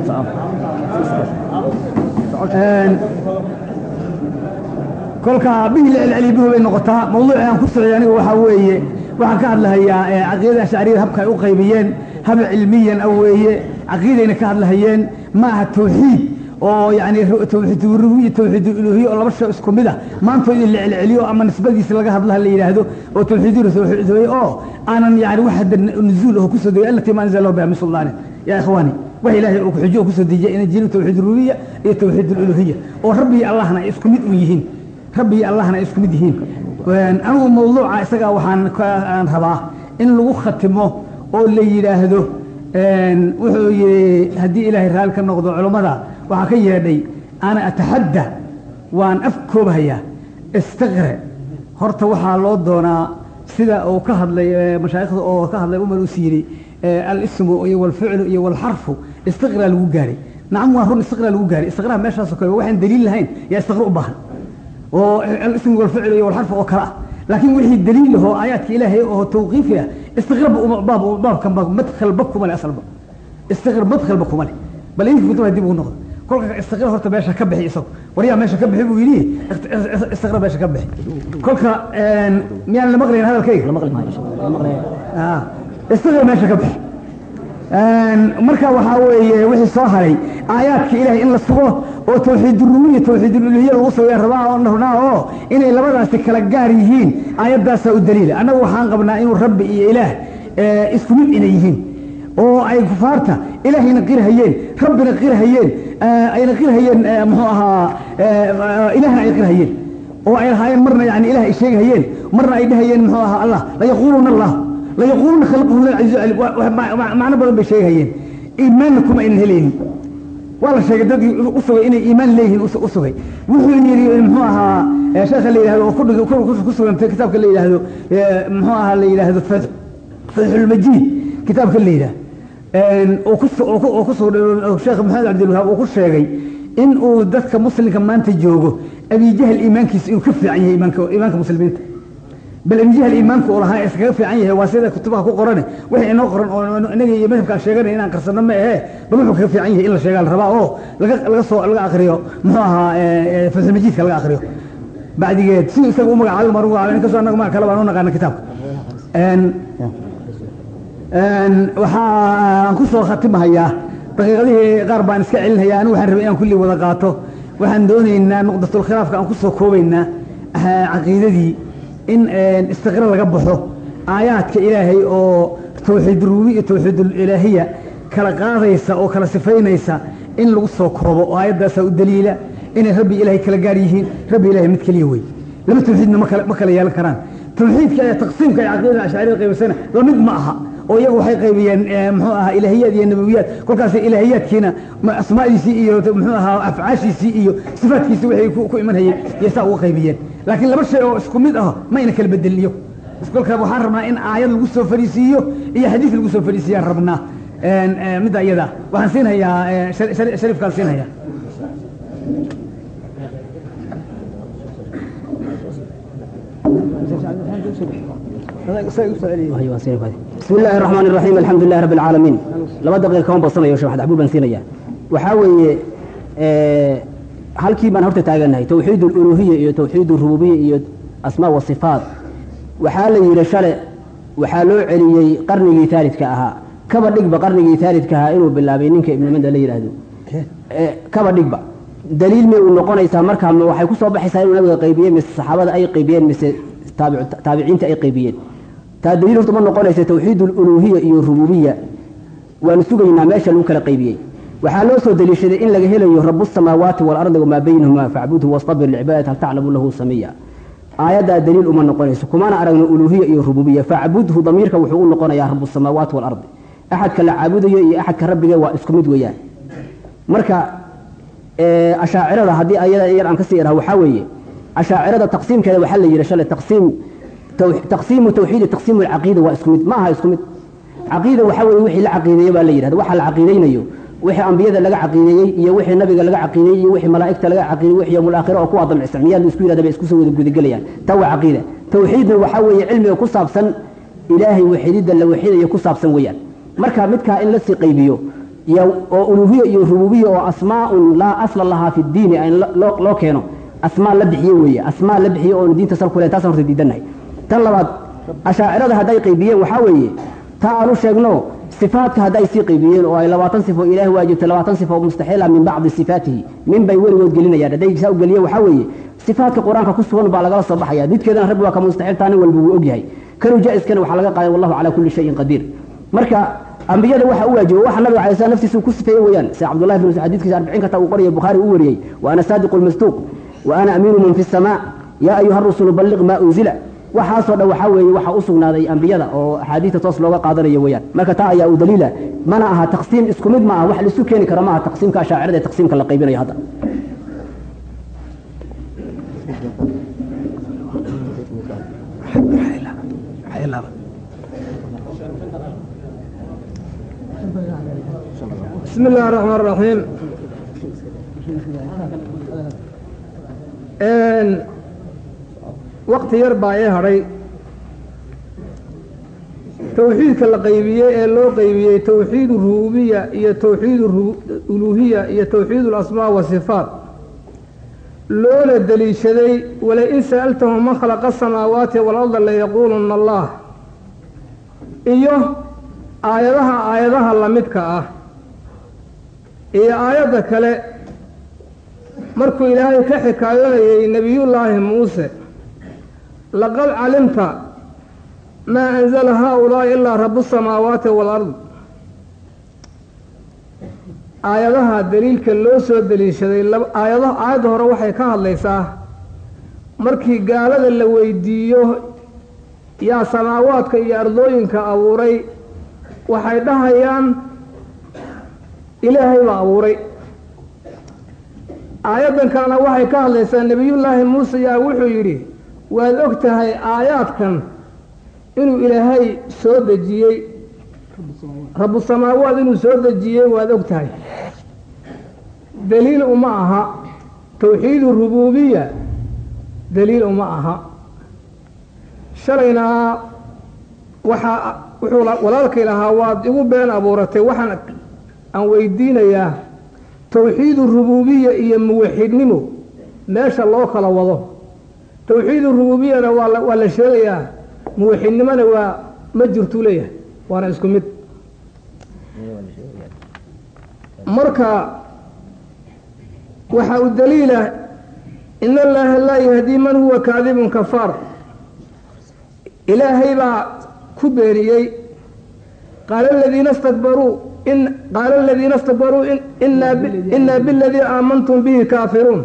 kolka bihii la celcelibuhu bay noqotaa. Mawduucii aan ku socday anigu waxaa weeye waxaan ka hadlahayaa eh, caqiidada ashcariyada habka ay u qaybiyeen hab cilmiyan a weeye caqiidayna ka hadlahayeen ma aha tawxiid oo yani tawxiidrububiya tawxiidulohiye oo laba shay isku mid ah. Maantoo in la celceliyo ama nisbadiisi laga hadlaha la yidhaahdo oo tawxiidurasooxooye oo aanan yani wax nuzuul aho ku soo degay alatii ma anzala biha min suldaani yaa ikhwaani wax ilaahay uu xujo ku soo dejiyay inay jirin tawxiid rububiya iyo tawxiid uluhiya oo rabbi iyo allahna ay isku mid u yihiin. Rabbi allahna ay isku mid yihiin. Anigu mawduuca isagaa waxaan aan rabaa in lagu khatimo oo la yidhaahdo wuxuu yidhi haddii ilaahay raalli ka noqdo culammada waxaa ka yeedhay ana ataxadda waan afkoobahayaa istiqre horta waxaa loo doonaa sida uu ka hadlay mashaayikhda oo ka hadlay umar us yidhi alismu iyo walficlu iyo walxarfu istiqraa lagu gaaray. Nacam waa run istiqraa lagu gaaray. Istiqraha meeshaasoo kale waxaan daliil lahayn yaa istiqra u baahan. Oo alismu walficlu iyo walxarfu oo kale ah. Laakiin wixii daliil ahoo aayaadka ilaahay oo tawqiifi ah istiqraba baab baabkan ba madkhalba kuma le asalba istiqra madkhalba kuma le bal idinka kutubha dib ugu noqdo kolka istiqra horta meesha ka bixi isagu. Waryaa meesha ka bixi buu yidhi istiqra meesha ka bixi. Kolka miyaan la maqlayn hadalkayga istiqra meesha ka bixi. Marka waxaa weeye wixii soo haray aayaadka ilaahay in la sugo oo tawxiidurububiya tawxiidululuhiya lagu sugo rabaa rabnaa oo inay labadaasi kala gaar yihiin aayaddaasaa u daliila annagu waxaan qabnaa inuu rabbi iyo ilaah isku mid inay yihiin. Oo ay kufaarta ilaahayna qirhayeen rabbina qirhayeen ayna qirhayeen muxuu ahaa ilaahna ay qirhayeen oo ay lahaayeen marna yani ilah ay sheegahayeen marna ay dhahayeen muxuu ahaa allah layaquuluuna allah. Layaquuluuna khalaqahu lilcaziizu alim. Macno badan bay sheegahayeen iimaanna kuma aynan helaynin. Waa la sheegay dadkii u inay iimaan leeyihiin u sugay. Wuxuu yidhi muxuu ahaa sheekha la yidhahdo oo ku sugantay kitaabka la yidhaahdo muxuu ahaa la yidhaahdo fatxulmajiid kitaabka la yidhahdo sheekh maxamed cabdilwahaab uu ku sheegay in uu dadka muslimka maanta joogo abijahl iimaankiisa inuu ka fiican yahay iimaanka muslimiinta. Bal abijahl iimaanka uu lahaa iskaga fiican yahay waa sida kutubaha ku qorane. Wixii inoo qoran oo inaga iyo madhabkaa sheeganay inaan qarsano ma ahee bal wuxuu kaga fiican yahay in la sheegaa la rabaa oo laga soo laga akriyo muxuu ahaa fatxulmajiidka laga akriyo bacdigeed si isaga u magacaabay mar magacaabay inkastoo annaga magac kale baan u naqaana kitaabka waxaan ku soo khatimahayaa. Daqiiqadihii qaar baan iska celinhayaa anigu waxaan rabay inaan kulli wada qaato. Waxaan doonaynaa nuqdatulkhilaafka aan ku soo koobaynaa caqiidadii in istiqra laga baxo aayaadka ilaahay oo tawxiidurububi iyo tawxiidulilaahiya kala qaadaysa oo kala sifaynaysa in lagu soo koobo oo aayaddaasaa u daliila inay rabbi ilaahay kala gaar yihiin rabbi ilahay mid keliya wey laba tawxiidna ma kala yeelan karaan. Tawxiidka ee taqsiimka ee caqiidada ashcariyada qaybisana la mid ma aha oo iyagu waxay qaybiyeen muxuu ahaa ilaahiyaad iyo nabawiyaad kolkaas ilaahiyaadkiina asmaadiisii iyo muxuu ahaa afcaashiisii iyo sifaatkiisii waxay ku imanhayeen iyo saa uga qaybiyeen laakiin laba shay oo isku mid ah ma ayna kala bedelin kolka waxaan rabnaa in aayad lagu soo fariisiiyo iyo xadiis lagu soo fariisiiyaan rabnaa midda iyada waxaan siinhayaa shariifkaan siinhayaa bismi illahi raxmaan raxiim alxamdu lilahi rabbi alcaalamiin laba daqiiqa kama badsanayo sheekh xabul baan siinaya waxaa weeye halkii baan horta taaganahay tawxiid aluluhiya iyo tawxiid arububiya iyo asmaa wasifaat waxaa la yidhi shale waxaa loo celiyey qarnigii taalidka ahaa. Kaba dhigba qarnigii taalidka ahaa inuu bilaabay ninka ibnimada la yidhaahdo kaba dhigba. Daliil may uu noqonaysaa markaa waxay ku soo baxaysaa inuu nabiga qaybiyey mise saxaabada ay qaybiyeen mise taabiciinta ay qaybiyeen taa daliil horta ma noqonaysa tawxiid uluhiya iyo rububiya waanu sugaynaa meesha lagu kala qaybiyey. Waxaa loo soo daliishaday in laga helayo rabu samaawaati waalardi wamaa baynahuma facbudhu wastabir licibaadati hal taclamu lahu samiya aayaddaa daliil uma noqonayso. Kumana aragno uluhiya iyo rububiya facbudhu damiirka wuxuu u noqonayaa rabu samaawaati waalardi axadka la caabudayo iyo axadka rabbiga waa isku mid weeyaan. Marka ashaacirada haddii ayada yar aan ka sii idhaha waxaa weeye ashaacirada taqsiimkeeda waxaa la yidhi shalay taqsiim taqsiimu tawxiidi taqsiimu alcaqiida waa isku mid. Ma aha isku mid. La caqiideeye baa la yidhahda waxa la caqiideynayo wixii ambiyada laga caqiideeyey iyo wixii nabiga laga caqiideeyey iyo wixii malaa'igta laga caqiideyey wixii yawmul aakhira oo kuwa damc isticmiyaad isku yidhahda bay isku wada gudagelayaan taa waa caqiida. Tawxiidna waxaa weeye cilmiga ku saabsan ilaahay waxididda la waxidayo ku saabsan weeyaan. Marka midkaa in la sii qaybiyo oo uluhiya iyo rububiya oo asmaaun laa asla lahaa fi diini loo keeno asmaa la bixiye weeye asmaa la bixiye oon diinta sal kule taasaan horta diidannahay tan labaad ashaacirada hadday qaybiyeen waxaa weeye taa aanu sheegno sifaadka hadday sii qaybiyeen oo ay labaatan sifo ilaah waajibtay labaatan sifo mustaxiila min bacdi sifaatihi min bay weligood gelinayaan. Hadday saa geliyeen waxaa weeye sifaadka qur'aanka ku sugan baa lagala soo baxaya midkeedana rabbi waa ka mustaxiil taa walba wuu ogyahay kanu jaa-iskana waxaa laga qaaday wallahu calaa kulli shayin qadiir. Marka ambiyada waxa u waajiba waxa nabiga alay slam naftiisa ku sifeeye weeyaan. Si cabdullahi bn mascuud arbiciin kata uu qoraya bukhaari uu wariyey. Wa ana saadiqu lmasduuq wa ana amiinu man fi samaa yaa ayuha rusulu balliq maa unzila waxaasoo dhan waxaa weeye waxaa u sugnaaday ambiyada oo axaadiista toos looga qaadanayo weeyaan marka taa ayaa u daliila mana aha taqsiim isku mid ma aha wax laisu keeni kara ma aha taqsiimka ashaacirada ee taqsiimka la qaybinayo hadda بسم الله الرحمن الرحيم waqti yar baa ii hadhay. Towxiidka la qaybiyey ee loo qaybiyey towxiid rububiya iyo towxiid uluhiya iyo towxiid اlasmaa wasifaat loona deliishaday walain sa'altahum man khalaqa asamaawaati walarda layaquuluna allah. Iyo aayadaha aayadaha lamidka ah. Iyo aayadda kale markuu ilaahay ka xikaayonayay nebiyullaahi muuse laqad calimta maa anzala haa-ulaa'i ilaa rabu samaawaati waalard aayadaha daliilka loo soo deliishaday aayada aayadda hore waxay ka hadlaysaa markii gaalada la weydiiyo yaa samaawaadka iyo ardooyinka abuuray waxay dhahayaan ilaahay baa abuuray aayaddan kalena waxay ka hadlaysaa nebiyullaahi muuse yaa wuxuu yidhi waad og tahay aayaadkan inuu ilaahay soo dejiyey. Rabu samaawaad inuu soo dejiyey waad og tahay. Daliil uma aha. Towxiidu rubuubiya daliil uma aha. Shalayna waxaa wuxuu walaalkay lahaa waad igu been abuuratay. Waxaan aan weydiinayaa towxiidu rubuubiya iyo muwaxidnimo. Meesha loo kala wado towxiidu rububiyana waa la sheegayaa. Muwaxidnimona waa ma jirtuu leeyahay. Waana isku mid. Marka waxaa u daliila in allaha laa yahdii man huwa kaadibun kafaar. Ilaahay baa ku beeniyey qaala aladiina stakbaruu qaala aladiina istakbaruu inaa biladii aamantum bihi kaafiruun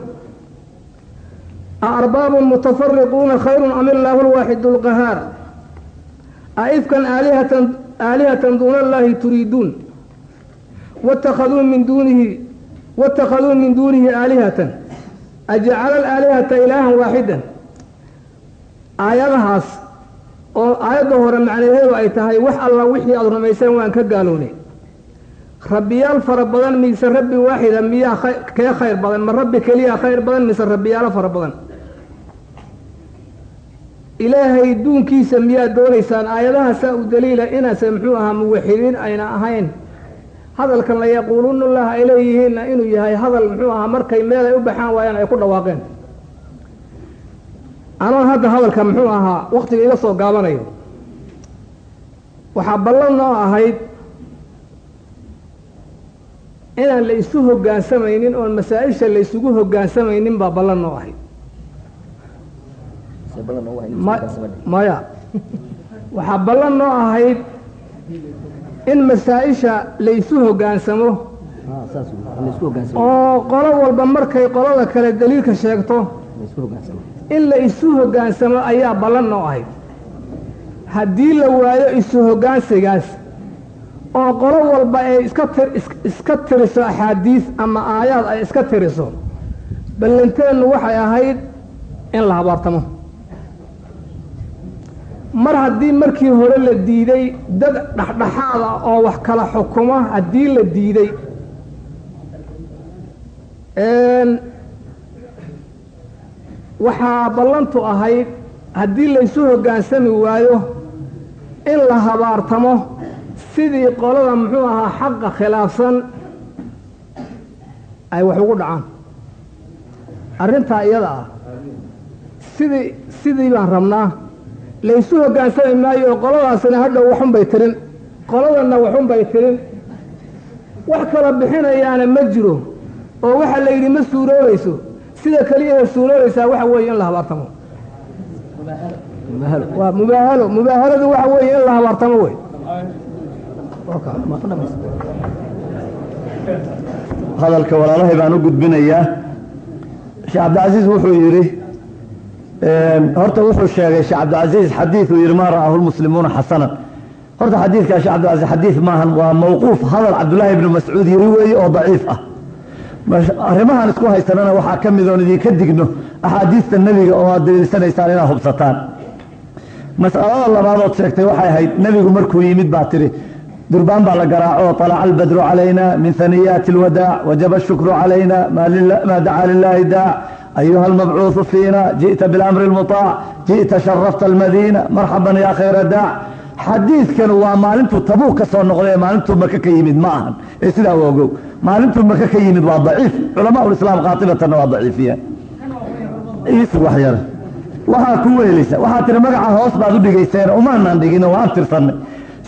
aarbaabun mutafariquuna khayru am illaahu lwaaxidu lqahaar aifkan aalihatan aalihatan duuna allahi turiiduun watakaduu min duunihi waاtakhaduu min duunihi aalihatan ajacala alaalihata ilaahan waaxidan aayadahaas oo aayadda hore macnaheedu ay tahay wax alla wixii aada rumayseen waan ka gaalownay rabbiyaal fara badan mise rabbi waaxida miyaa kee khayr badan ma rabbi keliya khayr badan mise rabbiyaalo fara badan ilaahay duunkiisa miyaad doonaysaan aayadaha saa u daliila inaase muxuu ahaa muwaxidiin ayna ahayn. Hadalkan la yaquuluuna lah ay leeyihiinna inuu yahay hadal muxuu ahaa markay meel ay u baxaan waayaan ay ku dhawaaqeen. Anoon hadda hadalka muxuu ahaa waktiga iga soo gaabanayo. Waxaa ballan noo ahayd inaan la isu hoggaansamaynin oon masaa-isha la isugu hoggaansamaynin baa ballan noo ahayd maya. Waxaa ballan noo ahayd in masaa-isha la isu hoggaansamo oo qolo walba markay qolada kale daliilka sheegto in la isu hoggaansamo ayaa ballan noo ahayd. Haddii la waayo isu hoggaansigaas oo qolo walba ay iska tiriso axaadiis ama aayaad ay iska tiriso ballanteennu waxay ahayd in la habaartamo mar haddii markii hore la diiday dad dhexdhexaada oo wax kala xukumo haddii la diiday. Waxaa ballantu ahayd haddii laysu hoggaansami waayo in la habaartamo sidii qolada muxuu ahaa xaqa khilaafsan ay wax ugu dhacaan. Arrintaa iyada ah. Sidii sidii baan rabnaa laysu hoggaansami maayo oo qoladaasina hadhow waxun bay tirin. Qoladanna waxun bay tirin. Wax kala bixinayaana ma jiro oo waxaa la yidhi ma suuroobayso sida keliyaha suuroobaysaa waxa weeye in la habaartamo. Waa mubaahalo. Mubaahaladu waxa weeye in la habaartamo wey. Hadalka walaalahay baan u gudbinayaa. Sheekh cabdicasiis wuxuu yidhi horta wuxuu sheegay sheekh cabdilcasiis xadiid uu yidhi maa ra'aahu lmuslimuuna xasanan horta xadiidkaa sheekh cabdilcasiis xadiid maahan waa mawquuf hadal cabdullaahi ibnu mascuud yiri weeye oo daciif ah. Arrimahan isku haysanana waxaa ka mid oon idinka digno axaadiista nebiga oo aad daliilsanaysaan inaad hubsataan. Mas'alada labaadood sheegtay waxay ahayd nebigu markuu yimid baa tidhi durbaan baa la garaaco طalaca albadru calayna min haniyaati اlwadaac wajaba ashukru calayna maa dacaa lilahi daac ayuha almabcuuثu fiina jiئta biاlamri اlmuطaac jiئta sharafta almadiina marxaban ya khayra daac xadiidkan waa maalintuu tabuuk ka soo noqday maalintuu maka ka yimid ma ahan ee sidaa u ogow maalintuu maka ka yimid waa daciif culamaa islaam qaatibatanna waa daciifiyeen iisug wax yare waxaa ku weelaysa waxaa tiri magaca hoos baad u dhigayseen umaanaan dhigino waan tirsanay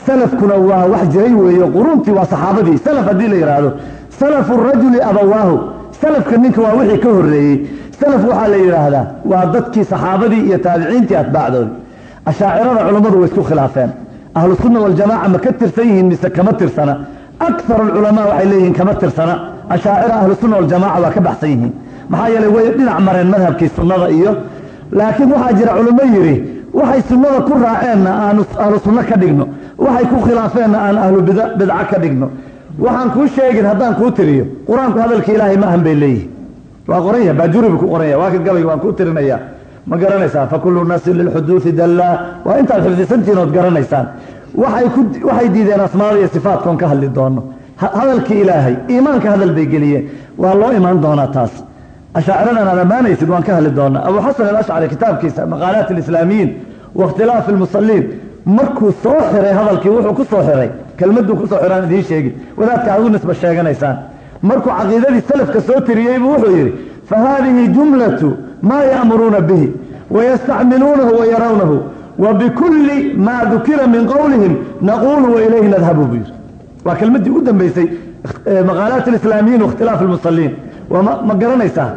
salafkuna waa wax jiray weeye quruntii waa saxaabadii salaf haddii la yidhaahdo salafu rajuli abawaahu salafka ninka waa wixii ka horreeyey salaf waxaa la yidhaahdaa waa dadkii saxaabadii iyo taabiciintii atbaacdoodii ashaacirada culammadu way isku khilaafeen. Ahlu sunna waljamaaca ma ka tirsan yihiin mise kama tirsana? Akar alculamaa waxay leeyihiin kama tirsana? Ashaacira ahlu sunna waljamaca waa ka baxsan yihiin. Maxaa yeeley way dhinac mareen madhabkii sunnada iyo laakiin waxaa jira culamo yidhi waxay sunnada ku raaceenna aanu ahlu sunno ka dhigno. Waxay ku khilaafeenna aan ahlu bidca ka dhigno. Waxaan kuu sheegin haddaan kuu tiriyo qur'aanku hadalka ilaahay ma ahan bay leeyihiin waa qoranya baajuri buu ku qoranya waa ka gabayga waan kuu tirinaya. Ma garanaysaa fakulu naasin lilxuduudi dallaa waa intaad xifdisantihiin ood garanaysaan. Waxay ku waxay diideen asmaada iyo sifaatkoon ka hadli doono. Hadalkii ilaahay iimaanka hadal bay geliyeen. Waa loo imaan doonaa taas. Ashaaciradan aad ammaanaysid waan ka hadli doonaa. Abu xasan alashcari kitaabkiisa maqaalaat alislaamiyiin waاkhtilaafi almusaliin markuu soo xiray hadalkii wuxuu ku soo xiray. Kelmaduu ku soo xiraan idiin sheegi wadaadka aad u nisba sheeganaysaan markuu caqiidadii salafka soo tiriyey buu wuxuu yidhi fahadihi jumlatu maa ya'muruuna bihi wayastacmiluunahu wayarawnahu wabikuli maa dukira min qowlihim naquulu wailayhi nadhabu buu yidhi. Waa kelmaddii ugu dambeysay maqaalaat alislaamiyiin waاkhtilaaf almusaliin ma garanaysaa?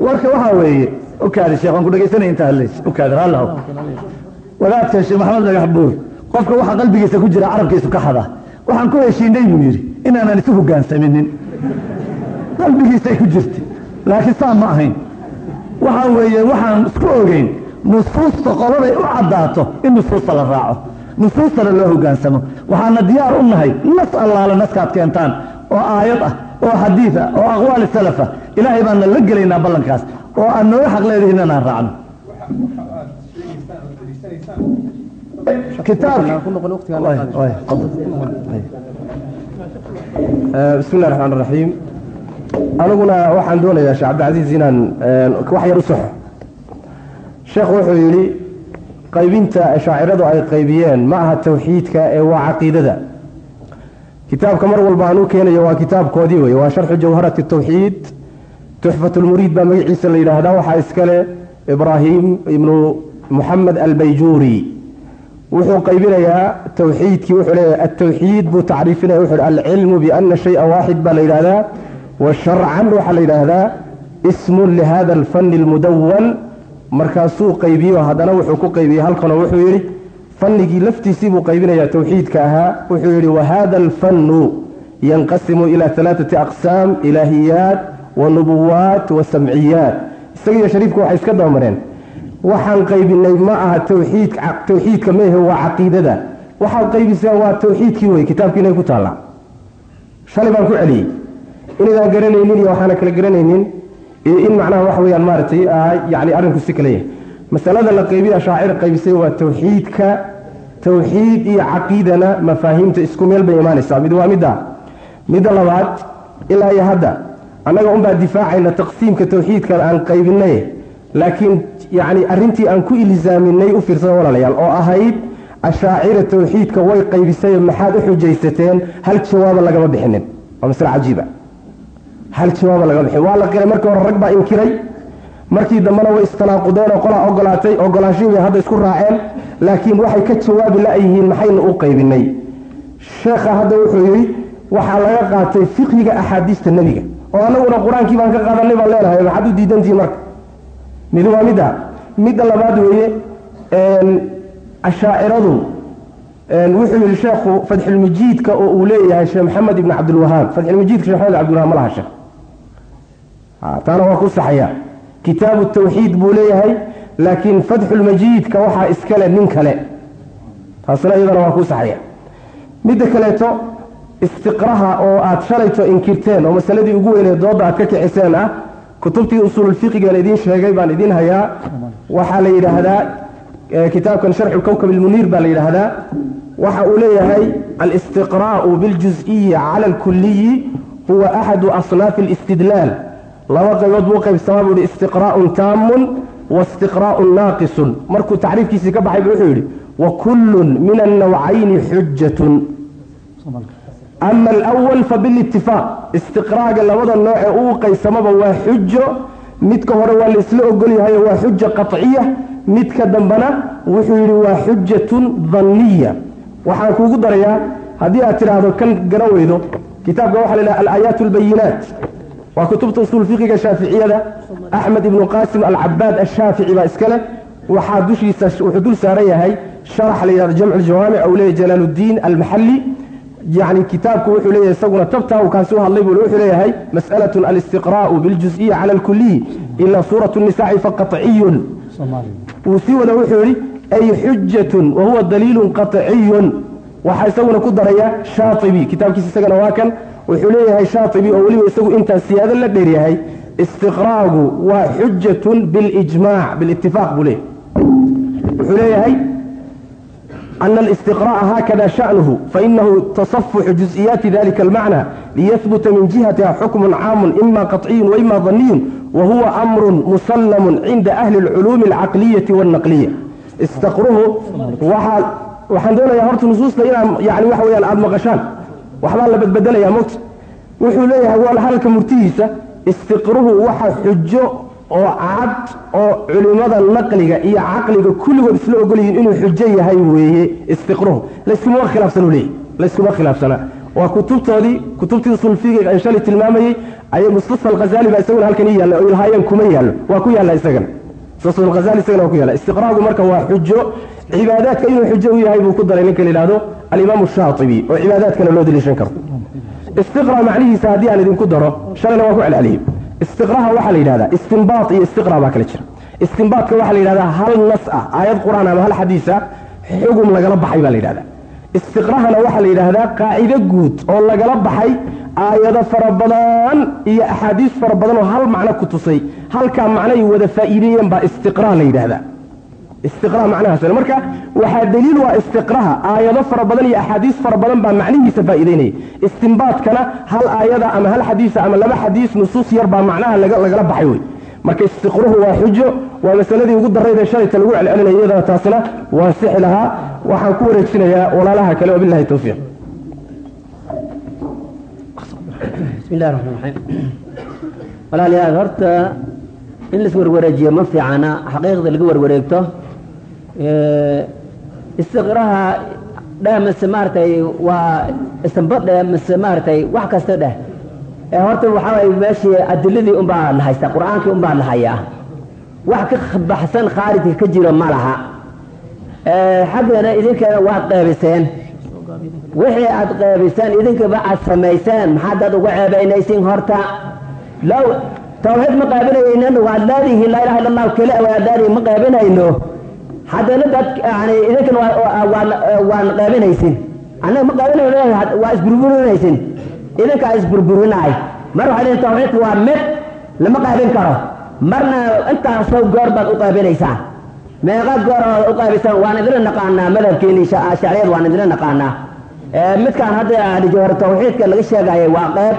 Warka waxaa weeye ukaadi sheekh waan ku dhegaysanaya intaa hadlaysa. Ukaadi raallah wadaadka sheekh maxamed dhagax buur qofka waxaa qalbigiisa ku jira carabkiisu ka xada. Waxaan ku heshiinay buu yidhi inaanan isu hogaansaminin qalbigiisay ku jirta laakiin saa ma ahayn. Waxaa weeye waxaan isku ogeyn nusuusta qoladay u caddaato in nusuusta la raaco. Nusuustana loo hogaansamo. Waxaana diyaar u nahay nas allaale naskaad keentaan oo aayad ah oo xadiid ah oo aqwaali salaf ah. Ilaahay baana la gelaynaa ballankaas oo aan nooga xaq leedihin inaan raacno. Bismi llahi raxmaan raxiim aniguna waxaan doonayaa sheekh cabdilcasiis inaan wax yar u saxo sheekh wuxuu yidhi qaybinta ashaaciradu ay qaybiyeen ma aha tawxiidka ee waa caqiidada. Kitaabka mar walba aan u keenayo waa kitaabkoodii wey waa sharxu jawharati tawxiid. Tuxfatulmuriid baa magaciisa la yidhaahdaa waxaa iskale ibraahim ibnu muxamed albayjuuri wuxuu qaybinayaa tawxiidkii wuxuu leeyahay altawxiid buu tacriifinaya wuxuu alcilmu biana shaya waaxid baa la yidhahdaa wa sharcan waxaa la yidhaahdaa. Ismun lihada alfani almudawan markaasuu qaybiyo haddana wuxuu ku qaybiyey halkanoo wuxuu yidhi fanigii laftiisii buu qaybinayaa tawxiidka ahaa. Wuxuu yidhi wahada alfannu yanqasimu ila alaaati aqsaam ilaahiyaat wa nubuwaat wa samciyaat. Isaga iyo shariifka waxay iska dabamareen waxaan qaybinay ma aha tawxiid tawxiidka meehe waa caqiidada. Waxaad qaybiseen waa tawxiidkii wey kitaabkiinay ku taallaa shalay baan ku celiyey. Inaydaan garanaynin iyo waxaana kala garanaynin. Iyo in macnaha waxa weyaan maaragtay yani arrinku si kale yahay. Masalada la qaybiya shaacir qaybisay waa tawxiidka tawxiid iyo caqiidana mafaahiimta isku meel bay imaanaysaa. Mid waa midda. Midda labaad ilaa iyo hadda. Annaga unbaa difaacayna taqsiimka tawxiidkan aan qaybinay laakiin yacni arrintii aan ku ilzaaminay u fiirsada walaalayaal oo ahayd ashaacira tawxiidka way qaybisay maxaad u xujaysateen hal jawaaba lagama bixinin. Waa masle cajiiba. Hal jawaaba lagama bixin. Waa la qiray markii hore rag baa inkiray. Markii dambena way istanaaqudeen oo qolaa ogolaatay ogolaashihii hadda isku raaceen. Laakiin waxay ka jawaabi la-yihiin maxaynu u qaybinay? Sheekha hadda wuxuu yidhi waxaa laga qaatay fiqhiga axaadiista nebiga. Oo annaguna qur'aankii baan ka qaadanay baan leenahay maxaad u diidantihiin marka midi waa midda midda labaad weeye ashaaciradu wuxuu yihi sheekhu fatxulmajiidka oo uu leeyahay sheekh maxamed ibn cabdilwahaab fatxulmajiidka shekh maxamed cabdilwahaab ma laha sheekh. Taana waa ku saxaya. Kitaabu tawxiid buu leeyahay laakiin fatxulmajiidka waxaa iskale nin kale. Taasna iyadana waa kuu saxaya. Midda kaleeto istiqraha oo aad shalayto inkirteen oo masaladii ugu weyneed dooda aad ka kiciseen ah kutubtii usuululfiqigan idiin sheegay baan idiin hayaa. Waxaa la yidhaahdaa kitaabkan sharxu kowkab ilmuniir baa la yidhaahdaa waxa uu leeyahay alistiqraa'u biاljuز'iyi cala alkuliyi huwa axadu asnaafi alistidlaal. Laba qaybood buu qaybsamaa buu yihi istiqraa'un taamun waistiqraa'un naaqisun. Markuu tacriifkiisii ka baxay bu wuxuu yidhi wakullun min annawcayni xujatun ama alawal fabilitifaaq istiqraaga labada nooce uu qaysamaba waa xujo midka hore waa laisla ogolyahayo waa xuja qaطciya midka dambena wuxuu yidhi waa xujatun danniya waxaan kuugu darayaa haddii aad tidhaahdo kan garan weydo kitaabka waxaa la yidhaha alaayaat albayinaat waa kutubta usuul shaaficiyada axmed ibnu qaasim alcabaad ashaafici baa iskale waxaa dushiisa wuxuu dul saaran yahay sharax la yidhahdo jamc aljawaamic ou leeyahy jalaaluddiin almaxalli yani kitaabku wuxuu leeyahay isaguna tabtaa uu kaasi u hadlay buu wuxuu leeyahay mas'alatun alistiqraa'u biljuز'iyi cala alkuliyi ila suuratu nisaaci faqaطciyun wuu sii wada wuxuu yidhi ay xujatun wa huwa daliilun qaطciyun waxaa isaguna ku daraya shaaibi kitaabkiisa isagana waa kan wuxuu leeyahay shaaibi oo weliba isagu intaa siyaado la dheeryahay istiqraagu waa xujatun bilijmac bilitifaaq buu leeyahay wuxuu leeyahay أن الاستقراء هكذا شأنه فإنه تصفح جزئيات ذلك المعنى ليثبت من جهتها حكم عام إما قطعي وإما ظني وهو أمر مسلم عند أهل العلوم العقلية والنقلية استقره وحال waxaan doonayaa horta nusuusta inaan yani waxa weyaan aada maqashaan waxbaa la badbedelaya mogta wuxuu leeyahay waa halka murtihiisa istiqruhu waxa xujo oo cad oo culimmada naqliga iyo caqliga kulligood isla ogolyihiin inuu xujo yahay weeye istiqruhu layskuma khilaafsanu leeyahy layskuma khilaafsana. Waa kutubtoodii kutubtii usulfiga aan shalay tilmaamayey ayay mustasfa alghazali baa isaguna halkan ii yaalla oo ilhaayeen kuma yaallo. Waa ku yaalla isagana. Alghazali isagana waa ku yaalla. Istiqraagu marka waa xujo cibaadaadka inuu xujo u yahay buu ku daray ninka la yidhahdo alimaamu shaatibi oo cibaadaadkana loo daliishan karo. Istiqra macnihiisa haddii aan idinku daro shalayna waa ku celceliyey istiqraha waxaa la yidhahdaa istinbaat iyo istiqra baa kala jira. Istinbaatka waxaa la yidhahdaa hal nas ah aayad qur'aan ama hal xadiis ah xugum lagala baxay baa la yidhahdaa. Istiqrahana waxaa la yidhaahdaa qaacido guud oo lagala baxay aayado fara badan iyo axaadiis fara badan oo hal macno ku tusay. Halkaa macnoay wada faa'iideeyeen baa istiqra la yidhahdaa istiqra macnahaas marka waxaa daliil waa istiqraha. Aayado fara badan iyo axaadiis fara badan baa macnihiisa faa'iideynaya. Istinbaatkana hal aayada ama hal xadiisa ama laba xadiis nusuus yar baa macnaha lagala baxay wey. Marka istiqruhu waa xujo waa masaladii ugu darayda shalayta lagu celcelinaya iyadana taasina waa sixi lahaa. Waxaan ku wareejinayaa walaalaha kale wabilahi towfiiq bismi illahi raxmaan raxiim walaalayaal horta in lais warwareejiyo ma fiicana? Xaqiiqda laga warwareegto istiqraha dheh mise maaragtay waa istanbad dheh mise maaragtay wax kasta dheh horta waxaa waye meeshii adiladii unbaa la haystaa qur'aankii unbaa la hayaa. Wax ka baxsan khaarijka ka jiro ma laha. Xaggeena idinkeena waad qeebiseen. Wixii aad qeebiseen idinkaba aad samayseen maxaad dad uga ceebaynaysin horta? Low tawxiid ma qaybinaynan waad leedihiin laa ilaha illa allahu keli waad leedihiin ma qaybinayno haddana dad yani idinkan waan qaybinaysin annaga ma qaybinayno waa isburburinaysin. Idinkaa isburburinaay mar waxaa leeyihiin tawxiidka waa mid lama qaybin karo. Marna intaasoo goor baad u qaybinaysaan meeqa goor u qaybisaan waan idinla naqaanaa madhabkeeni shacriyad waan idinla naqaanaa. Midkaan hadda jawhar tawxiidka laga sheegayay waa qeyb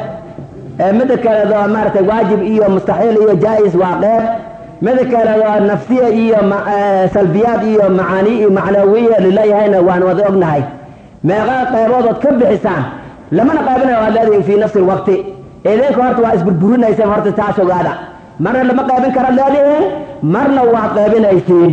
mida kaleedo maaragtay waajib iyo mustaxiil iyo jaa-is waa qeyb mida kaleedo nafsiya iyo salbiyaad iyo macaani macnawiya lilayahayna waan wada ognahay. Meeqa qayboodood ka bixisaan lamana qaybinayo waad leedihin fii nafsi lwaqti idinka horta waa isburburinayseen horta taas ogaada. Marna lama qaybin kara leedihin marna waad qaybinaysiin